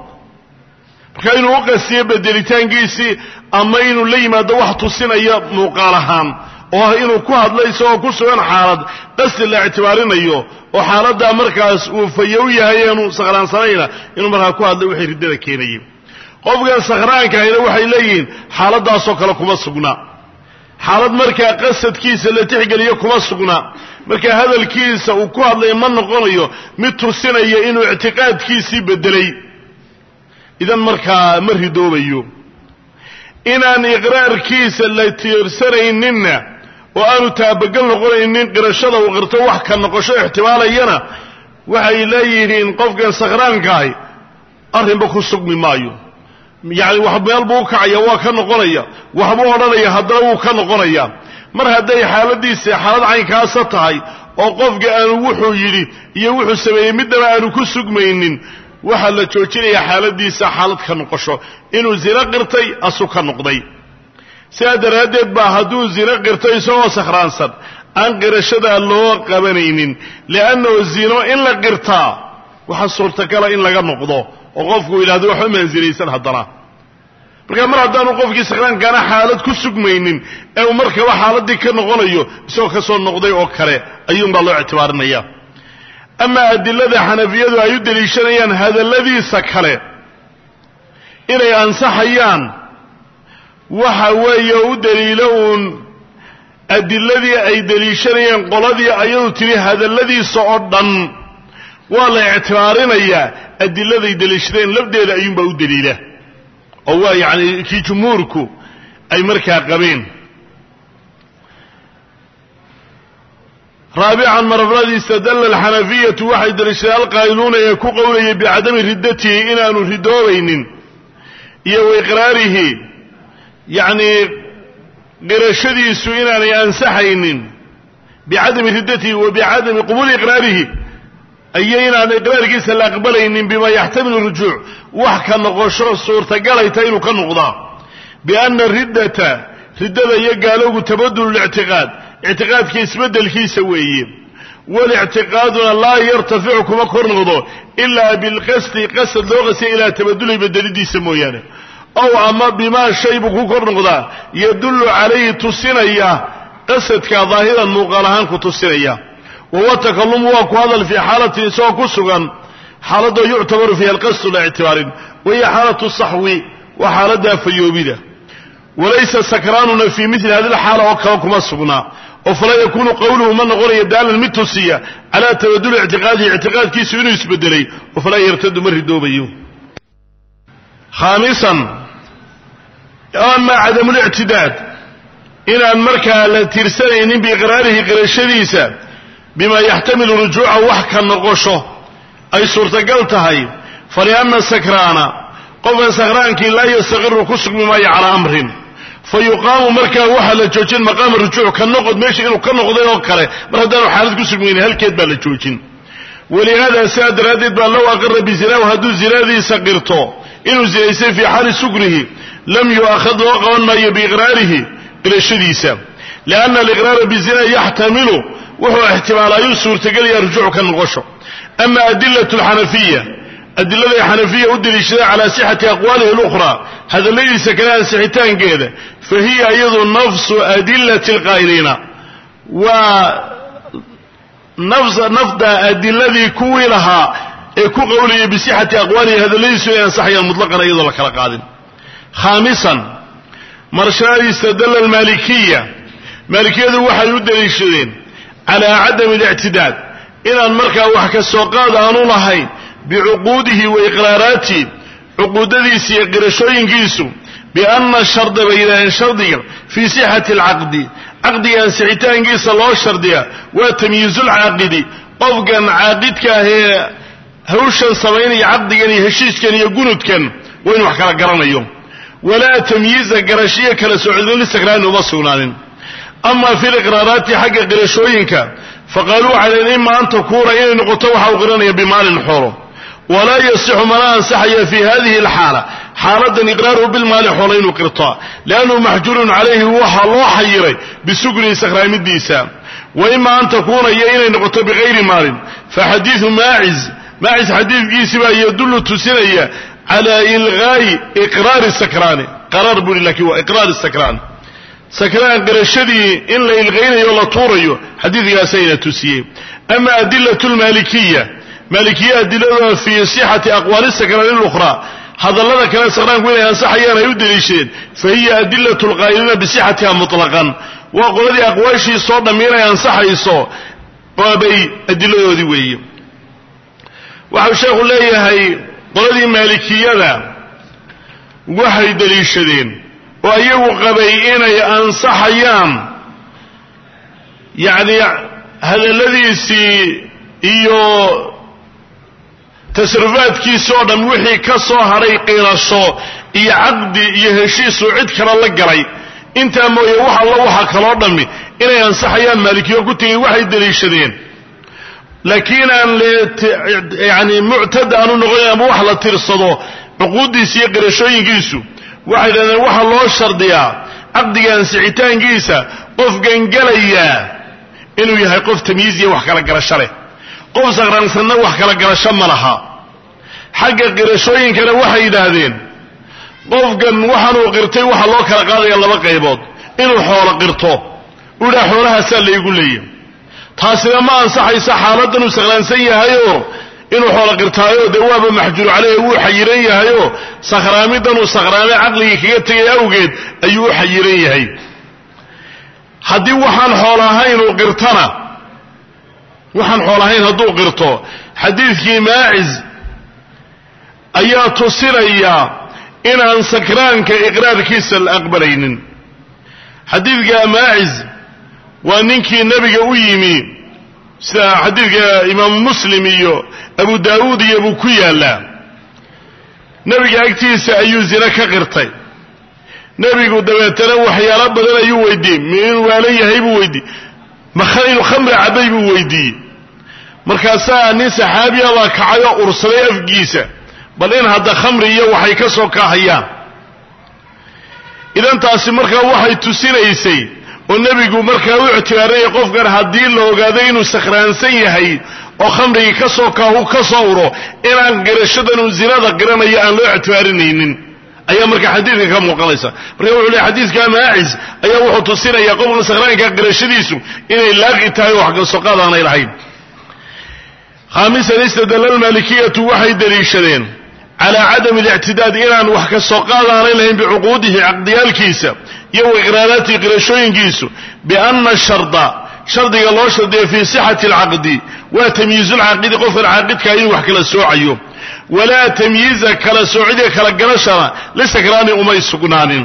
Marka inuu u qastiyo bedelitaankiisii ama inuu la yimaado wax tusinaya muuqaal ahaan oo ah inuu ku hadlo isagoo ku sugan xaalad qasdi la ictibaarinayo oo xaaladdaa markaas uu fayow yahay eenu sakhraansanayna inuu markaa ku hadlo wixii riddada keenayay qofkan sakhraankaahina waxay leeyihiin xaaladdaasoo kale kuma sugna. Xaalad markaa qasadkiisa la tixgeliyo kuma sugna. Markaa hadalkiisa uu ku hadlaya ma noqonayo mid tusinaya inuu ictiqaadkiisii beddelay. Idan markaa ma ridoobayo. Inaan iqraarkiisa la tiirsanayninna oo aanu taabagal noqonaynin qirashada uu qirto wax ka noqosho ixtimaalayana waxay leeyihiin qofkan sakhraankaah arrinba ku sugmi maayo yacni wax meel buu u kacaya waa ka noqonaya. Waxbuu odhanaya haddana wuu ka noqonaya. Mar hadday xaaladiisa xaalad caynkaasa tahay oo qofka aanu wuxuu yidhi iyo wuxuu sameeyey midnaba aanu ku sugmaynin waxaa la joojinayaa xaaladiisa xaalad ka noqosho. Inuu zino qirtay asu ka noqday. Sidaa daraaddeed baa hadduu zino qirto isagoo sakhraansan aan qirashadaa loo qabanaynin li'annahu zino in la qirtaa waxaa suurtagala in laga noqdo oo qofku yidhahdo waxba mansinaysan haddana markaa mar haddaanu qofkii sakhraankaana xaalad ku sugmaynin ee uu markaba xaaladdii ka noqonayo isagoo ka soo noqday oo kale ayuunbaa loo ictibaarinaya. Amaa adilada xanafiyadu ay u deliishanayaan hadalladiisa kale inay ansaxayaan waxa weeye u daliilo uun adiladii ay deliishanayeen qoladii ayadu tidhi hadalladiisa oo dhan. Waa la ictibaarinayaa adiladay deliishadeen lafdeeda ayuunbaa u daliila oo waa yacni kii jumhuurku ay markaa qabeen. Raabican marafradii istadalla alxanafiyatu waxay deliishadeen alqaa'iluuna ee ku qowlayay bicadami riddatihi inaanu ridoobaynin iyo wa iqraarihi yacnii qirashadiisu inaanay ansaxaynin bicadami riddatihi wa bicadami qubuuli iqraarihi iyo inaan iqraarkiisa la aqbalaynin bima yaxtamilu rujuuc wax ka noqosho suurtagalayta inuu ka noqdaa. Bianna riddata riddada iyo gaalowgu tabadulu lictiqaad ictiqaadka isbeddelkiisa weeye. Walictiqaaduna laa yartaficu kuma kor noqdo ilaa bilqasdi qasad loo qasiya ilaa tabaduli bedelidiisa mooyaane. Ow ama bimaa shay buu ku kor noqdaa yadullu calayhi tusinaya qasadka daahiran muuqaal ahaan ku tusinaya. Wahuwa takalumu waa ku hadal fii xaalatin isagoo ku sugan xaaladoo yuctabaru fiiha alqasdu la ictibaarin wahiya xaalatu saxwi waa xaaladda fayoobida. Walaysa sakraanuna fii mili hadi lxaala oo kale kuma sugnaa. Oo falaa yakuunu qowluhu ma noqonayo daalan mid tusiya calaa tabaduli ictiqaadihi ictiqaadkiisu inuu isbedelay oo falaa yartadu ma ridoobayo. Khaamisan ama cadamulictidaad inaan markaa la tirsanaynin biiqraarihi qirashadiisa bima yaxtamilu rujuuca wax ka noqosho ay suurtagal tahay falianna sakraana qofkan sakraankii laa yastaqiru ku sugmi maayo calaa amrin. Fa yuqaamu markaa waxaa la joojin maqaama rujuuc ka noqod meesha inuu ka noqday oo kale mar haddaanu xaalad ku sugmaynin halkeed baa la joojin. Walihaada sidaa daraaddeed baa low aqara bizinaahu hadduu zinadiisa qirto inuu zinaystay fii xaali sukrihi lam yu'akhad loo qaban maayo biiqraarihi qirashadiisa. Lianna aliqraara bizina yaxtamilu wuxuu ixtimaalaayu suurtagelaya rujuuc ka noqosho ama adilatu alxanafiya adiladay xanafiya u deliishada calaa sixati aqwaalihi alukhraa hadalladiisa kale ansixitaankeeda fa hiya iyadu nafsu adilati alqaa'iliina waa nafda adiladii kuwii lahaa ee ku qowlayay bisixati aqwaalihi hadalladiisu inay ansaxayaan mutlaqan iyadoo la kala qaadin khaamisan marshaad istadalla almaalikiya maalikiyadu waxay u deliishadeen calaa cadami alictidaad inaan markaa wax ka soo qaad aanu lahayn bicuquudihi wa iqraaraatihi cuquudadiisa iyo qirashooyinkiisu bianna sharda bay yidhaaheen shardiga fii sixati alcaqdi. Caqdiga ansixitaankiisa loo shardiya waa tamyiizulcaaqidi qofkan caaqidka ah ee hawshan samaynaya caqdigan iyo heshiiskan iyo gunudkan waa inu wax kala garanayo. Walaa tamyiiza garashiyo kala socodin lisakraani uma sugnaanin. Ama fi liqraaraati xagga qirashooyinka faqaaluu waxay dhaheen ima an takuuna inay noqoto waxa uu qiranaya bimaalin xoolo. Walaa yasixu mana ansaxaya fi hadihi alxaala. Xaaladan iqraaruhu bilmaali xoolo inuu qirto. Liannahu maxjuurun calayhi waxaa loo xayiray bisugrihi sakhraamidiisa wa ima an takuuna iyo inay noqoto bigayri maalin. Faxadiidu maaciz. Maaciz xadiidkiisi baa yadullu tusinaya cala ilgaa'i iqraari sakraani. Qaraar buu ihi laakiin waa iqraari sakraan sakraan qirashadii in la ilqaynayo o la tuurayo xadiidkaasayna tusiyey. Ama adilatu lmaalikiya maalikiya adiladooda fii sixati aqwaali sakraan ilukhraa hadallada kale sakraanku inay ansaxayaan ay u deliishadeen fa hiya adilatu lqaa'iliina bisixatiha mutlaqan. Waa qoladii aqwaashii soo dhammi inay ansaxayso baabay adiladoodii weeye. Waxau sheekhu leeyahay qoladii maalikiyada waxay deliishadeen oo iyagu qabay inay ansaxayaan. Yacni hadalladiisii iyo tasarufaadkiisi oo dhan wixii ka soo hadhay qirasho iyo caqdi iyo heshiisuu cid kale la galay. Intaa mooye wax alla waxa kaloo dhammi. Inay ansaxayaan maalikiyo ku tegay waxay deliishadeen. Laakiin aan yani muctad aanu noqonin ama wax la tirsado cuquuddiisa iyo qirashooyinkiisu waxay dhahdeen waxaa loo shardiyaa caqdiga ansixitaankiisa qofkan gelayaa inuu yahay qof tamyiiziya wax kala garasho leh. Qof sakraansanna wax kala garasho ma laha. Xagga qirashooyinkana waxay yidhaahdeen qofkan waxaanuu qirtay waxaa loo kala qaadaya laba qaybood. Inuu xoolo qirto u xoolahaasaa laygu leeya taasina ma ansaxaysa xaaladdan uu sakraansan yahayoo inuu xoolo qirtaayo dee waaba maxjuur caleyh wuu xayiran yahayoo sakhraamidan uu sakhraame caqligii kaga tegay awgeed ayuu u xayiran yahay. Haddii waxaan xool ahayn uu qirtana waxaan xool ahayn hadduu qirto xadiidkii maaciz ayaa tusinaya inaan sakraanka iqraarkiisa la aqbalaynin. Xadiidka maaciz waa ninkii nebiga u yimi sida xadiidka imaamu muslim iyo abu daawuud iyo buu ku yaallaa nebiga agtiisa ayuu zine ka qirtay. Nebigu dabeetana waxyaalo badan ayuu weydiiyey. Mi inuu waalan yahay buu weydiiyey. Inuu khamri cabbay buu weydiiyey. Markaasaa nin saxaabiya baa kacay oo ursaday afgiisa. Bal in hadda khamri iyo waxay ka soo kaahayaan. Idan taasi markaa waxay tusinaysay oo nebigu markaa u ictibaarayay qofkan haddii la ogaado inuu sakhraansan yahay oo khamrigii ka soo kaahu ka soo uro inaan qirashadan uu zinada qiranayo aan loo ictibaarinaynin ayaa marka xadiidka ka muuqanaysa. Marka wuxuu leey xadiidka maacis ayaa wuxuu tusinaya qofka sakhraanka qirashadiisu inay laaqi tahay oo wax kalsoqaad aanay lahayn khaamisan istadalla almaalikiyatu waxay daliishadeen calaa cadami alictidaad inaan wax ka soo qaad aanay lahayn bicuquudihi caqdiyaalkiisa iyo wa iqraaraatihi qirashooyinkiisu biana sharda shardiga loo shardiya fii sixati alcaqdi waa tamyiizulcaaqidi qofkan caaqidkaa inuu wax kala soocayo. Walaa tamyiiza kala soocida kala garashana lisakraani umay sugnaanin.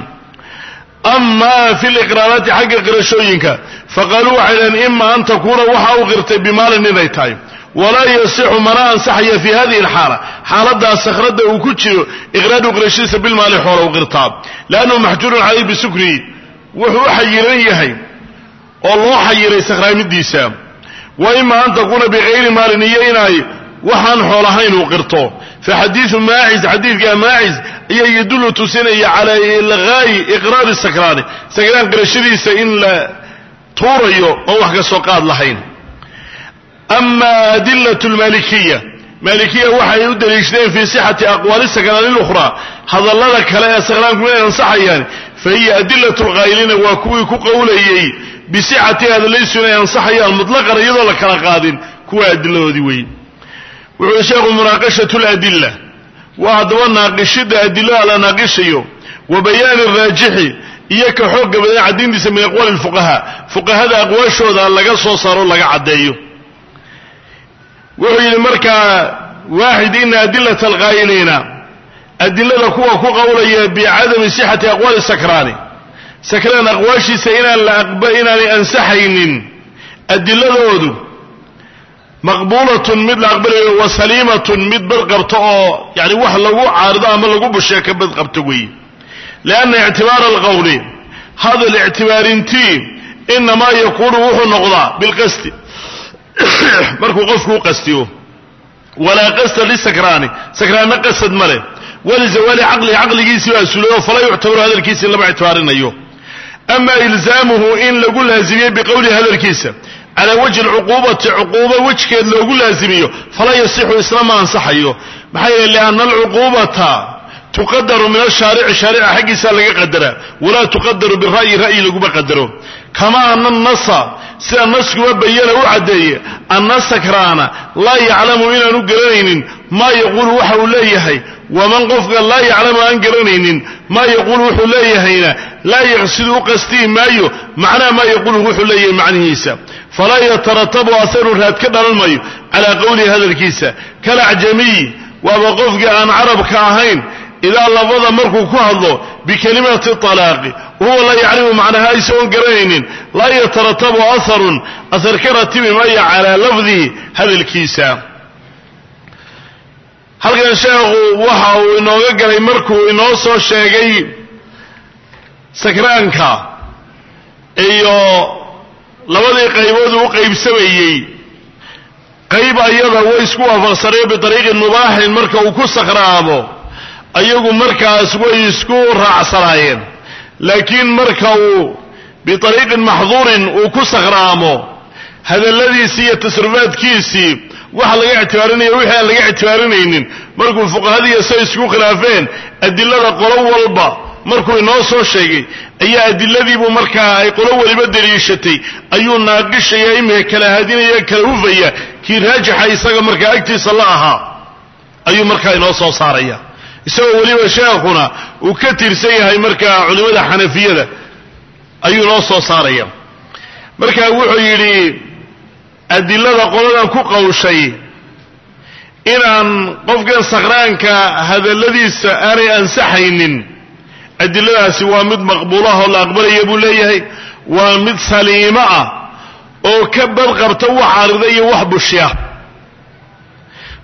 Amaa fi liqraaraati xagga qirashooyinka faqaaluu waxay dhaheen ima an takuuna waxa u qirtay bimaalin inay tahay walaa yasixu mana ansaxaya fi hadihi alxaala. Xaaladaa sakhradda uu ku jiro iqraaru qirashadiisa bilmaali xoola u qirtaa liannahu maxjuurun calayh bisukrihi wuxuu u xayiran yahay oo loo xayiray sakhraamidiisa wa ima an takuuna bikayri maalin iyo inay waxaan xool ahayn uu qirto. Fa xadiidu maacis xadiidka maacis ayaa yadullu tusinaya calaa ilqaa'i iqraari sakraani sakraan qirashadiisa in la tuurayo oo wax ka soo qaad lahayn ama adilat lmaalikiya maalikiya waxay u daliishadeen fii sixati aqwaali sakraani lukhraa hadallada kale ee sakraanku inay ansaxayaan fa hiya adilat lqaa'iliina waa kuwii ku qowlayey. Bisixati hadallaysu inay ansaxayaan mutlaqan iyadoo la kala qaadin kuwa adiladoodii weeye wuxuu sheekhu munaaqashatu ladila waa haddaba naaqishida adilada la naaqishayo wa bayaani raajixi iyo ka xooga badan caddayntiisa min aqwaali lfuqahaa fuqahada aqwaashooda laga soo saaro laga wuxuu yidhi markaa waaxid ina adilata alqaa'iliina adilada kuwa ku qowlaya bicadami sixati aqwaali sakraani sakraan aqwaashiisa inaan inaanay ansaxaynin adiladoodu maqbuulatun mid la aqbalayo wa saliimatun mid badqabto oo yani wax lagu caarido ama lagu bushee ka badqabto weeye lianna ictibaara alqowli hadal ictibaarintii inamaa yakuunu wuxuu noqdaa bilqasdi [COUGHS] markuu qofku u qastiyo walaa qasda lisakraani. Sakraanna qasad ma leh. Walizawaali caqlihi caqligiisii baa sulay oo fala yuctabaru hadalkiisi lama ictibaarinayo ama ilzaamuhu in lagu laazimiye biqowlihi hadalkiisa. Calaa wajhi alcuquubati cuquubo wejkeed loogu laazimiyo falaa yasixu isna ma ansaxayo. Maxaa yeele lianna alcuquubata tuqadaru min ashaarici shaarica xaggiisa laga qadaraa. Walaa tuqadaru bira'yi ra'yi laguma qadaro kama ana nasa sida naskuba bayana u caddeeye anna sakraana laa yaclamu inaanu garanaynin maa yaquulu waxa uu leeyahay waman qofka laa yaclamu aan garanaynin maa yaquulu wuxuu leeyahayna laa yaqsidu u qastii maayo macnaha maa yaquulu wuxuu leeyahay macnihiisa. Falaa yataratabu asaru raad ka dhalan maayo calaa qowlihi hadalkiisa. Kalacjamiy waaba qofkii aan carabka ahayn idaa labada markuu ku hadlo bikalimati talaaqi. Wahuwa laa yacrifu macnaha isagoon garanaynin laa yataratabu aharun ahar ka ratibi maayo calaa lafdihi hadalkiisa. Halkan sheekhu waxa uu inooga galay markuu inoo soo sheegay sakraanka iyo labadii qaybood uu qaybsamayey. Qayb ayada way isku waafaqsanayo biariiqin mubaaxin marka uu ku sakraamo ayagu markaas way isku raacsanaayeen. Laakiin marka uu biariiqin maxduurin uu ku sakraamo hadalladiisii iyo tasrufaadkiisii waxa laga ictibaarinaya wixii aan laga ictibaarinaynin markuu fuqahadiiyo say isku khilaafeen adilada qolo walba markuu inoo soo sheegay ayaa adiladiibuu markaa ay qolo weliba daliishatay ayuu naaqishaya imika kala hadinaya kala hufaya kii raajixa isaga markaa agtiisa la ahaa ayuu markaa inoo soo saaraya isagoo weliba sheekhuna uu ka tirsan yahay markaa culimmada xanafiyada ayuu inoo soo saaraya. Marka wuxuu yidhi adilada qoladan ku qawshay inaan qofkan sakhraanka hadalladiisa aanay ansaxaynin adiladaasi waa mid maqbuulahoo la aqbalaya buu leeyahay waa mid saliimo ah oo ka badqabta wax arida iyo wax bushya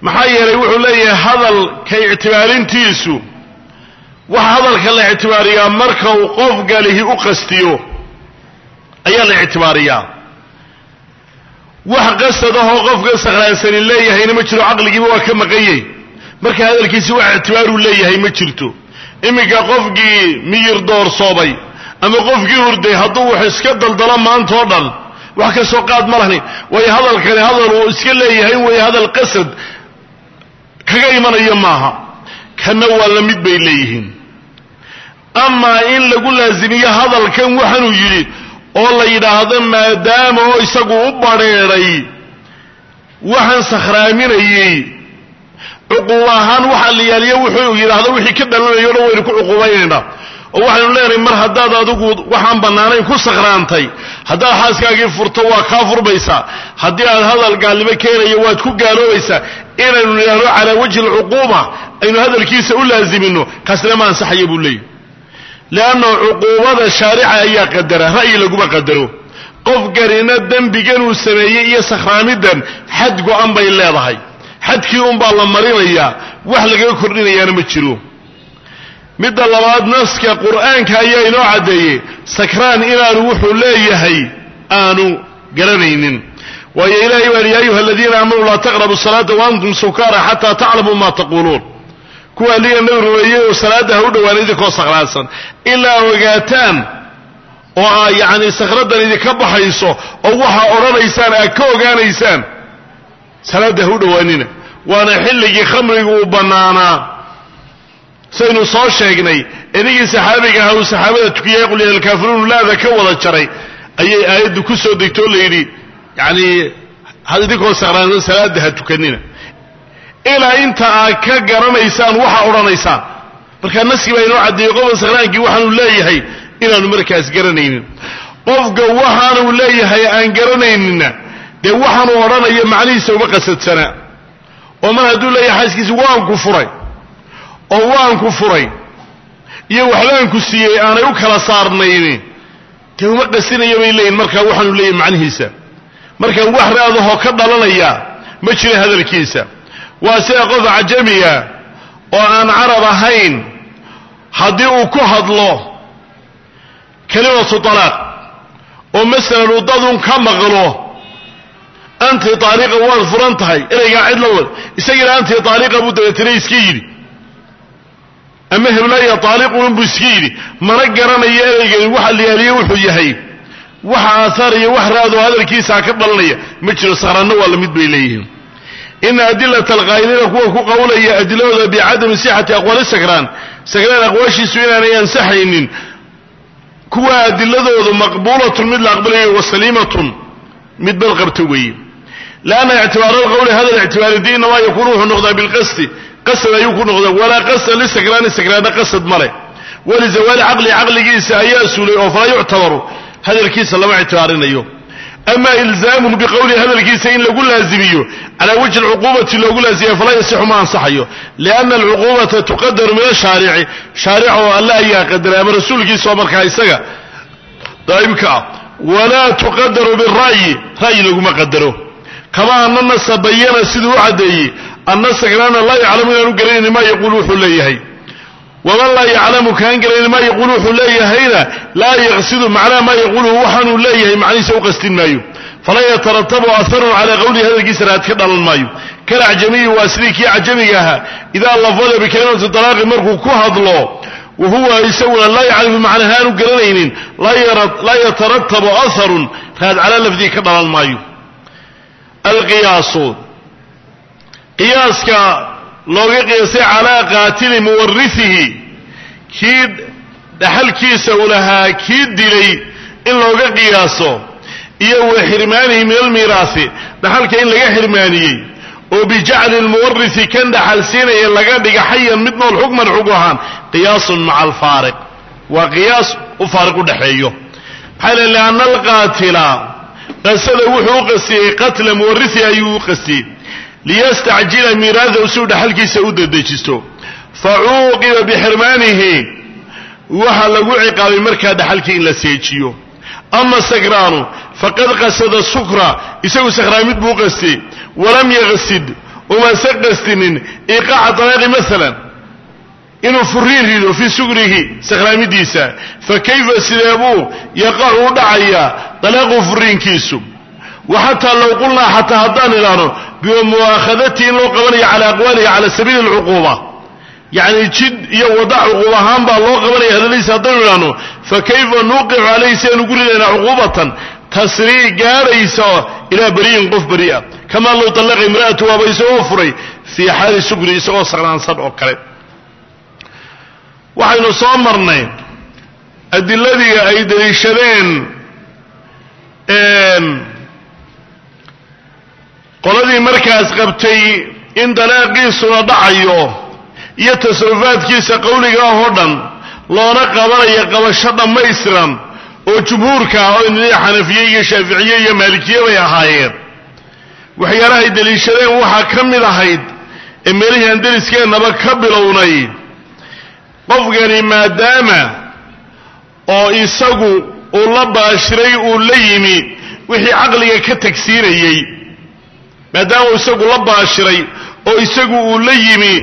maxaa yeelay wuxuu leeyahay hadalka ictibaarintiisu waxa hadalka la ictibaariyaa marka uu qof galihi u qastiyo ayaa la ictibaariyaa. Wax qasad ahoo qofka sakhraansani leeyahayna ma jiro caqligiiba waa ka maqanyay. Marka hadalkiisi wax ictibaaruu leeyahay ma jirto. Iminka qofkii miyir doorsoobay ama qofkii hurday hadduu wax iska daldalo maanta oo dhan wax ka soo qaad ma lahni waayo hadalkani hadal uu iska leeyahay way hadal qasad kaga imanayo maaha. Kanna waa la mid bay leeyihiin. Amaa in lagu laasimiyo hadalkan waxaanuu yidhi oo la yidhaahdo maadaama oo isagu u badrheedhay waxaan sakhraaminayey cuquub ahaan waxaa la yaaliyo wuxuu yidhaahdo wixii ka dhalanayo o dhan waynu ku cuquubaynaynaa oo waxaynu leenahay mar haddaad adigu waxaan bannaanayn ku sakhraantay haddaad xaaskaagii furto waa kaa furmaysaa. Haddii aad hadal gaalnimo keenayo waad ku gaaloobaysaa. Inaynu nidhaahno calaa wajhi alcuquuba aynu hadalkiisa u laasimino kaasna ma ansaxaya buu leeyahy. Leanna cuquubada shaarica ayaa qadara ra'yi laguma qadaro. Qofkanina dembigan uu sameeyey iyo sakhraamidan xad go-an bay leedahay. Xadkii unbaa la marinayaa wax lagaga kordhinayaana ma jiro midda labaad naska qur'aanka ayaa inoo caddeeyey. Sakraan inaanu wuxuu leeyahay aanu garanaynin. Waayo ilahay baa ya ayuha aladiina aamanuu laa taqrabu salaata waantum sukaara xataa taclamuu ma taquuluun. Kuwa aliga nabi rumeeyey oo salaadda ha u dhowaan idinkoo sakhraansan. Ilaa ogaataan oo aa yacni sakhradan idinka baxayso oo waxaa odhanaysaan aad ka ogaanaysaan salaadda ha u dhowaanina waana xilligii khamrigu uu bannaanaa saynu soo sheegnay inigii saxaabiga ahaa uu saxaabada tukiyay qul ya alkaafiruun laada ka wada jaray ayay aayaddu ku soo degtoo la yidhi yacni idinkoo sakhraansan salaadda ha tukanina. Ilaa inta aad ka garanaysaan waxaa odhanaysaan. Markaa naski baa inoo caddeeyey qofka sakhraankii waxaanu leeyahay inaanu markaas garanaynin. Qofka waxaanu leeyahay aan garanaynina dee waxaanu odhanaya macnihiisa uma qasadsanaa oo mar hadduu leeyahay xaaskiisa waanku furay oo waanku furay. Iyo waxbaanku siiyey aanay u kala saarnayni. Dee uma qasinaya bay leeyihiin markaa waxaanu leeyahay macnihiisa. Markaa wax raadahoo ka dhalanaya ma jira hadalkiisa. Waa sida qof cajamiya oo aan carab ahayn haddii uu ku hadlo kalimatu talaaq oo masalan uu dadun ka maqlo anti taaliqa waad furan tahay. Ereygaa cid la wad isagina anti taaliqa buu dabeetana iska yidhi ama heblaya taaliqun buu iska yidhi mana garanayo ereygani waxa layaaliye wuxuu yahay. Waxa aahaar iyo wax raadoo hadalkiisaa ka dhalanaya ma jiro sakhraanno waa la mid bay leeyihiin. Ina adilata alqaa'iliina kuwa ku qowlaya adiladooda bicadami sixati aqwaali sakraan sakraan aqwaashiisu inaanay ansaxaynin kuwa adiladoodu maqbuulatun mid la aqbalayo wa saliimatun mid bal qabta weeye. Lanna ictibaara alqowli hada ictibaaridi inamaa yakuunu wuxuu noqdaa bilqasdi qasad ayuu ku noqdaa walaa qasda lisakraani sakraana qasad male walizawaali caqli caqligiisa ayaa suulay oo falaa yuctabaru hadalkiisa lama ictibaarinayo. Ama ilzaamun biqowlihi hadalkiisa in lagu laazimiyo calaa wajhi alcuquubati loogu laazimiya falaa yasixu ma ansaxayo. Lianna alcuquubata tuqadaru min ashaarici shaaric oo alle ayaa qadaray ama rasuulkiisa oo markaa isaga daa'imka ah. Walaa tuqadaru bira'yi ra'yi laguma qadaro kama ana nasa bayana siduu u caddeeyey anna sakraana laa yaclamu inaanu garanayni maa yaquulu wuxuu leeyahay. Waman laa yaclamu kaan garanayni maa yaquulu wuxuu leeyahayna laa yaqsidu macnaha maa yaquuluhu waxaanuu leeyahay macnihiisa u qastin maayo. Falaa yataratabu aharun calaa qowlihi hadalkiisa raad ka dhalan maayo. Kalacjamiyi waa sidii kii cajamiga ahaa idaa lafada bikalimati talaaqi markuu ku hadlo wa huwa isaguna laa yaclamu macnaha aanu garanaynin laa yataratabu aharun raad calaa lafdihi ka dhalan maayo. Alqiyaasu qiyaaska looga qiyaasay calaa qaatili muwarisihi kii dhaxalkiisa u lahaa kii dilay in looga qiyaaso iyo wa xirmaanihi min almiiraasi dhaxalka in laga xirmaaniyey oo bijacli lmuwarisi kan dhaxal siinaya laga dhiga xayan mid nool xukman xug ahaan qiyaasun maca alfaariq waa qiyaas u faariq udhaxeeyo maxaa le lianna alqaatila qasada wuxuu u qastiyey qatla muwarisi ayuu u qastiyey liyastacjila miiraadahu si dhaxalkiisa u dedejisto. Fa cuuqiba bixirmaanihi waxaa lagu ciqaabay markaa dhaxalkii in la seejiyo. Ama sakraanu faqad qasada sukra isagu sakhraamid buu qastiyey walam yaqsid umase qastinin iqaaca talaaqi maalan inuu furiin rido fii sukrihi sakhraamidiisa fa kayfa sidee buu yaqacu u dhacayaa talaaqu furiinkiisu wa xataa low qulnaa xataa haddaan idhaahno bimu'aakhadatihi in loo qabanayo cala aqwaalihi cala sabiili alcuquuba yacni jid iyo wadda cuquub ahaan baa loo qabanaya hadaladiisa haddaynu idhaahno fa kayfa nuuqicu calayhi si aynu ugu ridaynaa cuquubatan tasrii gaadhaysa ilaa beriyin qof beri ah kamaa low dallaqa imra'atu waaba isagoo furay fii xaali sugri isagoo saqnaansan oo kale waxaynu soo marnay adiladii ay daliishadeen qoladii markaas qabtay in dalaaqiisuna dhacayo iyo tasarufaadkiisa qowliga ah oo dhan loona qabanayo qabasho dhammaystiran oo jumhuurka ah oo inay xanafiye iyo shaaficiye iyo maalikiye bay ahaayeen. Waxyaalahay daliishadeen waxaa ka mid ahayd ee meelihii aan deliskeenaba ka bilownay qofkani maadaama oo isagu uu la baashiray uu la yimi wixii caqliga ka tagsiinayey maadaama uu isagu la baashiray oo isagu uu la yimi.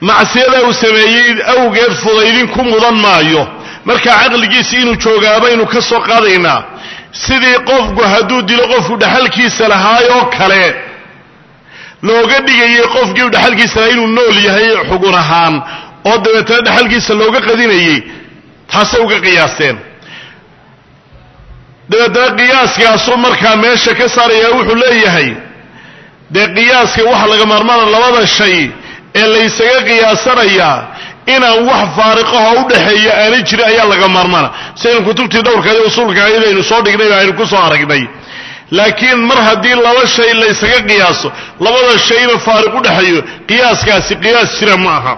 Macsiyadaa uu sameeyey awgeed fudaydin ku mudan maayo. Markaa caqligiisi inuu joogaa baynu ka soo qaadaynaa. Sidii qofku hadduu dilo qofku dhaxalkiisa lahaayoo kale looga dhigayay qofkii u dhaxalkiisa lahaa inuu nool yahay xugun ahaan oo dabeetana dhaxalkiisa looga qadinayey taasay uga qiyaasteen dabeetana qiyaaskaasuu markaa meesha ka saaraya wuxuu leeyahay dee qiyaaska waxa laga maarmaana labada shay ee laysaga qiyaasanayaa inaan wax faariqaho u dhexeeya aanay jirin ayaa laga maarmaana sidaynu kutubtii dhowrkaadi usuulka ayadaynu soo dhignay aynu ku soo aragnay. Laakiin mar haddii laba shay laysaga qiyaaso labada shayna faariq u dhexeeyo qiyaaskaasi qiyaas jira ma aha.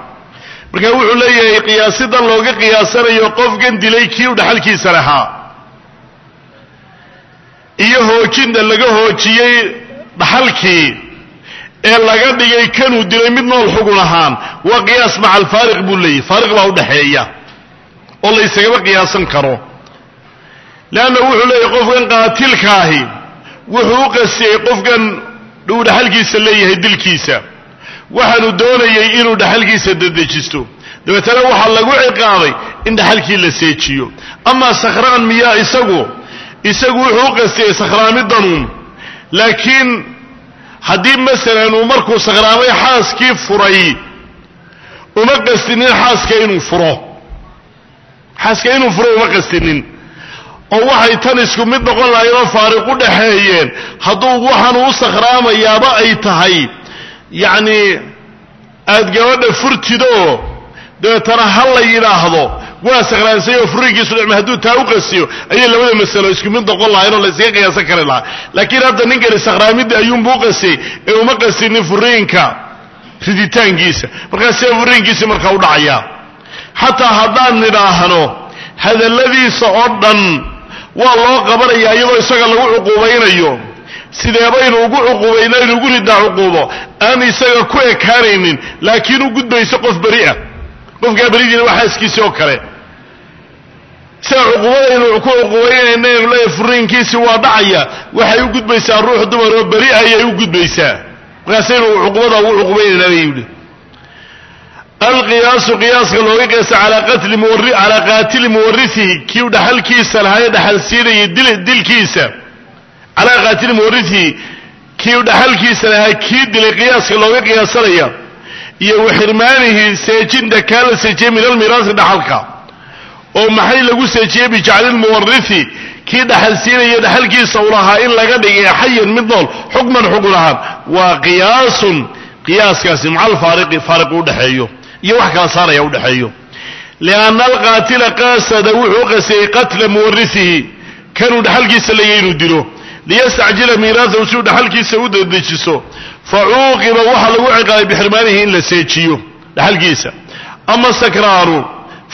Marka wuxuu leeyahay qiyaasidan looga qiyaasanayo qofkan dilay u dhaxalkiisa lahaa iyo hoojinta laga hoojiyey dhaxalkii ee laga dhigay kanuu dilay mid nool xugun ahaan waa qiyaas maca alfaariq buu leeyahy faariq baa udhaxeeya oo laysagaba qiyaasan karo. Leanna wuxuu leeyahay qofkan qaatilkaahi wuxuu u qasiyey qofkan uu dhaxalkiisa leeyahay dilkiisa. Waxaanu doonayay inuu dhaxalkiisa dedejisto dabeetana waxaa lagu ciqaabay in dhaxalkii la seejiyo. Amaa sakhraan miyaa isagu isagu wuxuu u qastiyey sakhraamidanuun laakiin haddii masalan uu markuu sakhraamay xaaskii furay uma qastinin xaaska inuu furo. Xaaska inuu furo uma qastinin. Oo waxay tan isku mid noqon lahayenoo faariq u dhaxeeyeen hadduu waxaanu u sakhraamayaaba ay tahay yacni aad gabadha furtidoo dabeetana ha la yidhaahdo waa sakhraansay oo furiinkiisu dhicma hadduu taa u qasiyo ayay labada masalo isku mid noqon lahayen oo la qiyaasan kari lahaa. Laakiin hadda ninkani sakhraamidda ayuunbuu qasiyey ee uma qasinin furiinka riditaankiisa. Markaa see furiinkiisi markaa u dhacayaa xataa haddaan nidhaahno hadalladiisa oo dhan waa loo qabanayaa iyadoo isaga lagu cuquubaynayo sidee baynu ugu cuquubayna inu ugu ridnaa cuquubo aan isaga ku ekaanaynin laakiin u gudbayso qof beri ah. Qofkaa beridiina waa oo kale sida cuquubadaynu ku cuquubaynayna inu leeyahay furiinkiisi waa dhacaya waxay u gudbaysaa ruux dumar oo beri ayay u gudbaysaa. Markaasaynu cuquubada ugu cuquubaynayna bay alqiyaasu qiyaaska looga qiyaasa calaa qatli muwari calaa qaatili muwarisihi kii u dhaxalkiisa lahaa ee dhaxal siinayay dil dilkiisa. Calaa qaatili muwarisihi kii u dhaxalkiisa lahaa kii dilay qiyaaska looga qiyaasanaya iyo waxirmaanihi seejinta kaa la seejiyey min almiraasi dhaxalka oo maxay lagu seejiyey bijacli lmuwarisi kii dhaxal siinaya dhaxalkiisa u lahaa in laga dhigay xayan mid nool xukman xukun ahaan. Waa qiyaasun qiyaaskaasi maca alfaariqi faariqu udhexeeyo iyo wax kala saaraya udhexeeyo lianna alqaatila qaasada wuxuu qasiyey qatla muwarisihi kanuu dhaxalkiisa leeyahy inuu dilo. Liyastacjila miiraasahu si uu dhaxalkiisa u dedejiso fa cuuqiba waxaa lagu ciqaabay bixirmaanihi in la seejiyo dhaxalkiisa. Ama sakraanu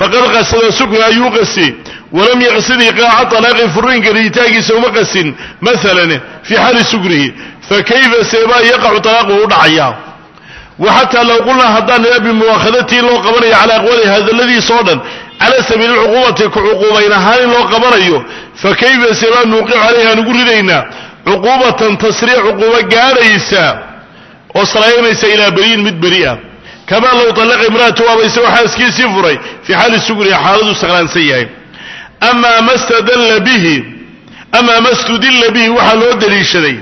faqad qasada sukna ayuu qasiyey walam yaqsid iqaaca alaaqi furiinka riditaankiisa uma qasin maalan fii xaali sukrihi fakayfa seebaa yaqacu talaaquhu u dhacayaa waxataa low qulnaa haddaan nidha bimuwaakhadatii loo qabanayo calaa aqwali hadalladiisa oo dhan cala sabiili lcuquubati ku cuquubayn ahaan in loo qabanayo fa kayfa seebaa nuuqicu calayhi aan ugu ridaynaa cuquubatan tasriic cuquubo gaadhaysa oo salaynaysa ilaa beriyin mid beri ah kamaa low talaqa imra'atu waaba isagoo xaaskiisii furay fii xaali sugriha xaaladuu sakraansan yahay amaa ma stadalla bihi amaa ma studilla bihi waxaa loo daliishaday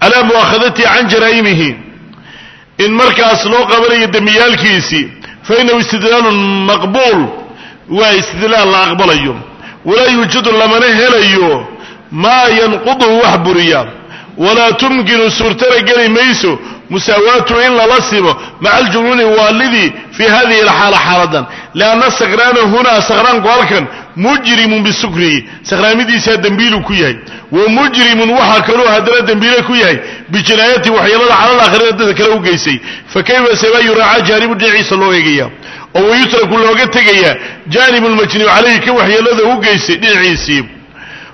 calaa muwaakhadatihi can jaraa'imihi in markaas loo qabanayo dembiyaalkiisii fa inahu istidlaalun maqbuul waa istidlaal la aqbalayo walaa yuujadu lamana helayo maa yanquduhu wax buriya walaa tumkinu suurtana geli mayso musaawaatu in lala sibo maca aljunuuni waalidii fii hadihi alxaala xaaladan. Lianna sakraana hunaa sakraanku halkan mujrimun bisukrihi sakraamidiisaa dembiilu ku yahay. Wa mujrimun waxaa kaloo haddana dembiile ku yahay. Bijinaayati waxyeelada cala alaakhirina dadka kale u geysay. Fa kayfa sebaa yuraaca jaanibu dhinaciisa loo eegaya oo wayutraku looga tegayaa. Jaanibu lmajnuu calayhi ka waxyeelada u geysay dhinaciisii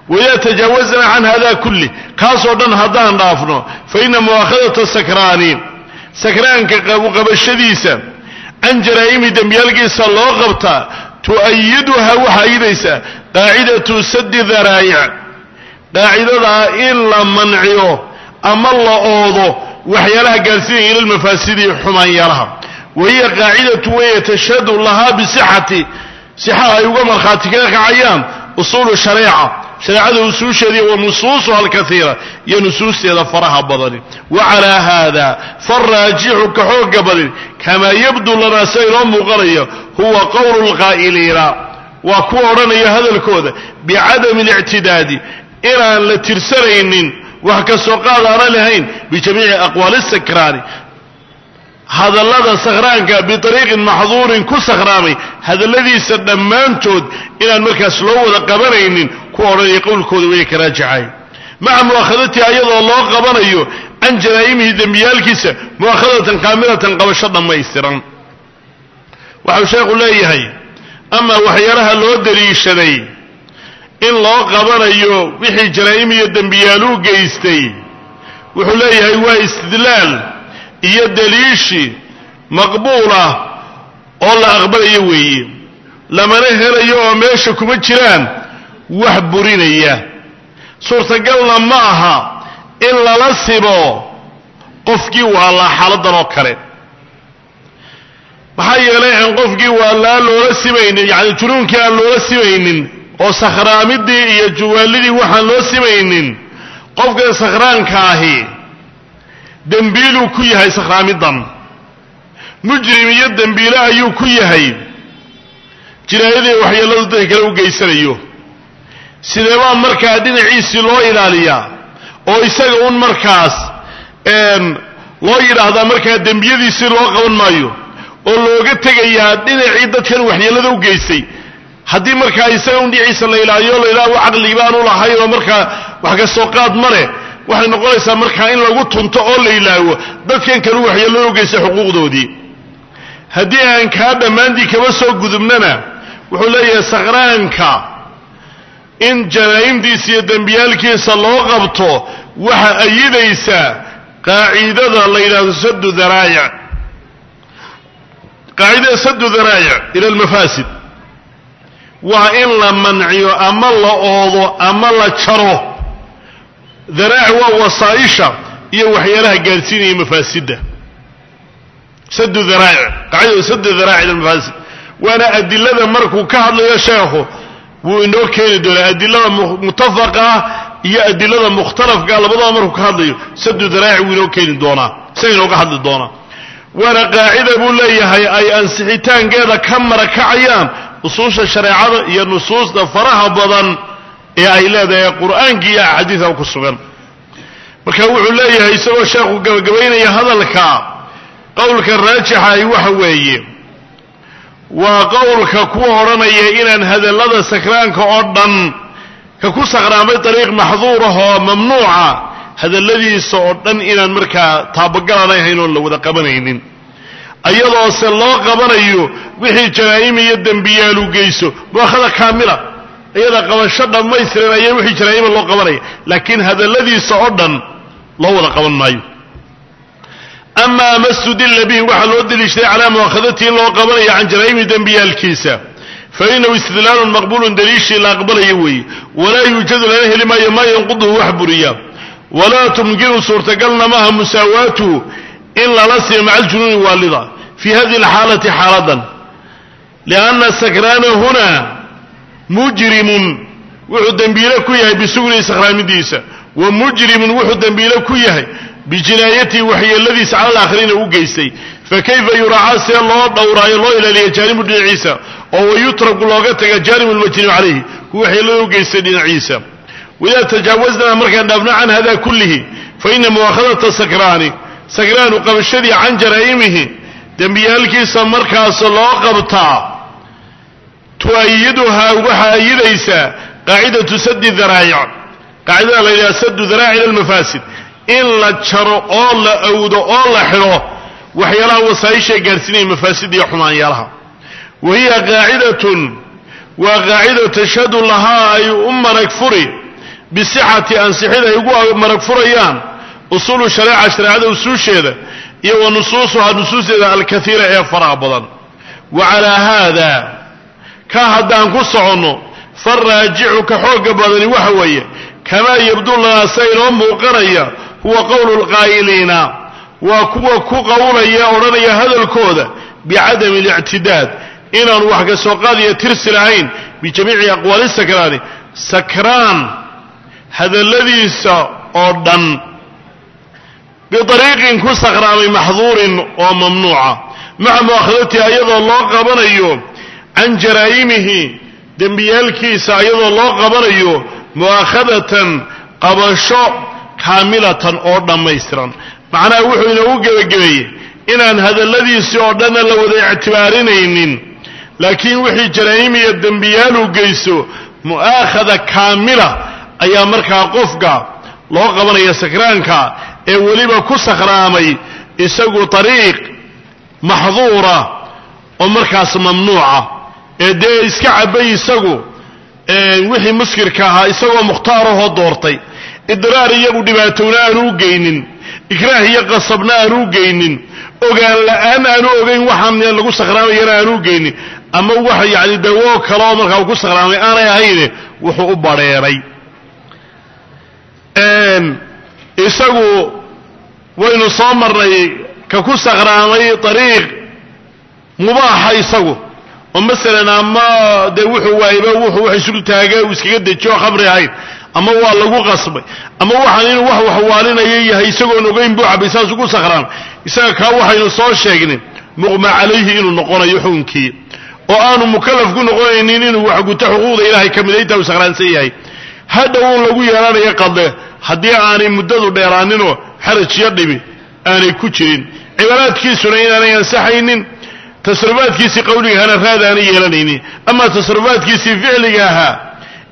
waidaa tajaawazna can hada kulli kaasoo dhan haddaan dhaafno fa ina mu'aakhadata sakraani sakraanka qabashadiisa can jaraa'imi dembiyaalkiisa loo qabtaa tu'ayiduha waxaa ayidaysaa qaacidatu sadi daraa'ic qaacidadaa in la manciyo ama la oodo waxyaalaha gaarsiinaya ila lmafaasidi xumaanyaalaha wahiya qaacidatu weye tashhadu lahaa bisixati sixa ay uga markhaati kaga kacayaan usuulu shareeca shareecada usuusheeda wa nusuusuha alkaiira iyo nusuusteeda faraha badani. Wa calaa haada faraajixu ka xooga badin kamaa yabdu lanaa sida inoo muuqanayo huwa qowlu lqaa'iliina. Waa kuwa odhanaya hadalkooda bicadami اlictidaadi inaan la tirsanaynin wax ka soo qaad aanan lahayn bijamiici aqwaali sakraani. Hadallada sakhraanka biariiqin maxduurin ku sakhraamay hadalladiisa dhammaantood inaan markaas loo wada qabanaynin kuwa odhanaya qowlkooda way ka raajacaay maca mu'akhadatii ayadoo loo qabanayo can jaraa'imihi dembiyaalkiisa mu'akhadatan kaamilatan qabasho dhammaystiran. Waxau sheekhu leeyahay ama waxyaalaha loo daliishaday in loo qabanayo wixii jaraa'im iyo dembiyaaluu geystay wuxuu leeyahay waa istidlaal iyo daliishi maqbuul ah oo la aqbalayo weeye. Lamana helayo oo meesha kuma jiraan wax burinaya. Suurtagalna ma aha in lala sibo qofkii waalaa xaaladan oo kale. Maxaa yeelay aan qofkii waalaa loola simaynin yacni junuunkii aan loola simaynin oo sakhraamidii iyo juwaalidii waxaan loo simaynin qofka sakhraanka ahi dembiiluu ku yahay sakhraamidan. Mujrim iyo dembiile ayuu ku yahay. Jinaayadii waxyeelladu dadka kale u geysanayo sideebaa markaa dhinaciisii loo ilaaliyaa? Oo isaga un markaas loo yidhaahdaa markaa dembiyadiisii loo qaban maayo oo looga tegayaa dhinacii dadkan waxyeellada u geystay. Haddii markaa isaga un dhinaciisa la ilaaliyo la yidhahdo caqli baanu lahay oo markaa wax ka soo qaad ma leh. Waxay noqonaysaa markaa in lagu tunto oo la ilaawo dadkan kalu waxyeellada u geystay xuquuqdoodii. Haddii aan kaa dhammaantii kaba soo gudubnana wuxuu leeyahay sakhraanka in jaraa'imtiisa iyo dembiyaalkiisa loo qabto waxa ayidaysaa qaacidada la yidhahdo sadu daraa'ic qaacidada sadu daraa'ic ila almafaasid waa in la manciyo ama la oodo ama la jaro. Daraac waa wasaa'isha iyo waxyaalaha gaadhsiinaya mafaasidda sadu daraa'ic qaacidada sadu daraa'ic ila almafaasid waana adilada markuu ka hadlayo sheekhu wuu inoo keeni doonaa adilada mutafaqa iyo adilada mukhtalafka labadaba markuu ka hadlayo sadu daraa'ic wuu inoo keeni doonaa isaga inooga hadli doonaa. Waana qaacida buu leeyahay ay ansixitaankeeda ka marakacayaan usuusha shareecada iyo nusuusta faraha badan ee ay leedahay qur'aanka iyo axaadiida ku sugan. Marka wuxuu leeyahay isagoo sheekhu gabagabaynaya hadalka qowlka raajixa waxa weeye waa qowlka kuwa odhanaya inaan hadallada sakraanka oo dhan ka ku sakhraamay dariiq maxduur ah oo mamnuuca hadalladiisa oo dhan inaan markaa taabagalanay hayn oon la wada qabanaynin. Ayadoose loo qabanayo wixii jaraa'im iyo dembiyaalu geyso muakhada kaamila iyada qabasho dhammaystiran ayaa wixii jaraa'ima loo qabanaya. Laakiin hadalladiisa oo dhan loo wada qaban maayo ama ma studilla bihi waxaa loo deliishaday calaa mu'akhadatii in loo qabanayo can jaraa'imi dembiyaalkiisa fa inahu istidlaalun maqbuulun daliishii la aqbalayo weeye walaa yuujadu lana heli maayo maa yanquduhu wax buriya walaa tumkinu suurtagalna maaha musaawaatuhu in lala siiyo maca aljunuuni waalida fii hadihi alxaalati xaaladan lianna sakraana huna mujrimun wuxuu dembiile ku yahay bisugni sakhraamidiisa wa mujrimun wuxuu dembiile ku yahay bijinaayatihi waxyeeladiisa cala alaakhariina u geystay. Fakayfa yuraacaa see loo dhowraayo loo ilaaliya jaanibu dhinaciisa oo wayutraku looga taga jaanibu lmajnibu calayhi kuwa waxyeelada u geystay dhinaciisa. Waidaa tajaawasnaa markaan dhaafno can hada kullihi fa ina mu'aakhadata sakraani sakraanu qabashadii can jaraa'imihi dembiyaalkiisa markaas loo qabtaa tu'ayiduhaa waxaa ayidaysaa qaacidatu sadi daraa'ic qaacidada la yidhaha sadu daraa'ic almafaasid in la jaro oo la awdo oo la xidho waxyaalaha wasaaishae gaadhsiinaya mafaasid iyo xumaanyaalaha. Wa hiya qaacidatun waa qaacida tashhadu lahaa ay u marag furi bisixati ansixid ay ugu marag furayaan usuulu shareeca shareecada usuusheeda iyo wa nusuusuhaa nusuusteeda alkaiira ee faraha badan. Wa calaa haada ka haddaan ku soconno faraajicu ka xoogga badani waxa weeye kamaa yabduu lanaa sa inoo muuqanaya huwa qowlu lqaa'iliina waa kuwa ku qowlaya odhanaya hadalkooda bicadami اlictidaad inaan wax ka soo qaadiyo tirsi lahayn bijamiici aqwaali sakraani sakraan hadalladiisa oo dhan biariiqin ku sakraamay maxduurin oo mamnuuca maca mu'aakhadatiha iyadoo loo qabanayo can jaraa'imihi dembiyaalkiisa iyadoo loo qabanayo mu'aakhadatan qabasho kaamilatan oo dhammaystiran macnaha wuxuu inoogu gebagabeeyey inaan hadalladiisii oo dhanna la wada ictibaarinaynin laakiin wixii jaraa'im iyo dembiyaalu geysto mu'aakhada kaamila ayaa markaa qofka loo qabanaya sakraanka ee weliba ku sakhraamay isagu ariiq maxduura oo markaas mamnuuca ee dee iska cabay isagu wixii muskirka ahaa isagoo mukhtaarahoo doortay idraar iyagu dhibaatowna aanu u geynin ikraah iyo qasabna aanu u geynin ogaan la'aan aanu ogeyn waxaan lagu sakraamayana aanu u geynin ama wax yacni dawo kaleoo markaa uu ku sakraamay aanay ahayne wuxuu u badheeray isagu waynu soo marnay ka ku sakraamay ariiq mubaaxa isagu oo masalan ama dee wuxuu waayba wuxuu wax isu taaga uu iskaga dejiyo khamri ahayn ama waa lagu qasbay. Ama waxaan inuu wax waxwaalinayo yahay isagoon ogeyn buu cabay saasuu ku sakhraamay isaga kaa waxaynu soo sheegnay muqma calayhi inuu noqonayo xukunkii. Oo aanu mukallaf ku noqonaynin inuu wax guto xuquuqda ilaahay ka mida intaa uu sakhraansan yahay. Hadha uun lagu yeelanayo qade haddii aanay muddadu dheeraaninoo xarajiyo dhibi aanay ku jirin. Cibaaraadkiisuna inaanay ansaxaynin tasrufaadkiisii qawligahana raad aanay yeelanaynin. Ama tasrufaadkiisii ficliga ahaa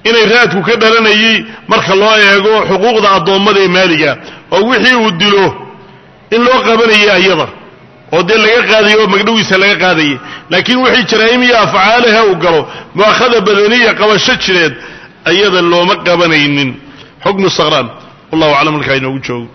inay raadku ka dhalanayay marka loo eego xuquuqda addoommada ee maaliga. Oo wixii uu dilo in loo qabanayay ayada oo dee laga qaadayo oo magdhowiisa laga qaadayay. Laakiin wixii jaraa'im iyo afcaalaha uu galo mu'akhada badaniya qabasho jireed ayada looma qabanaynin. Xukmu sakraan wallahu aclam halkaa inoogu joogo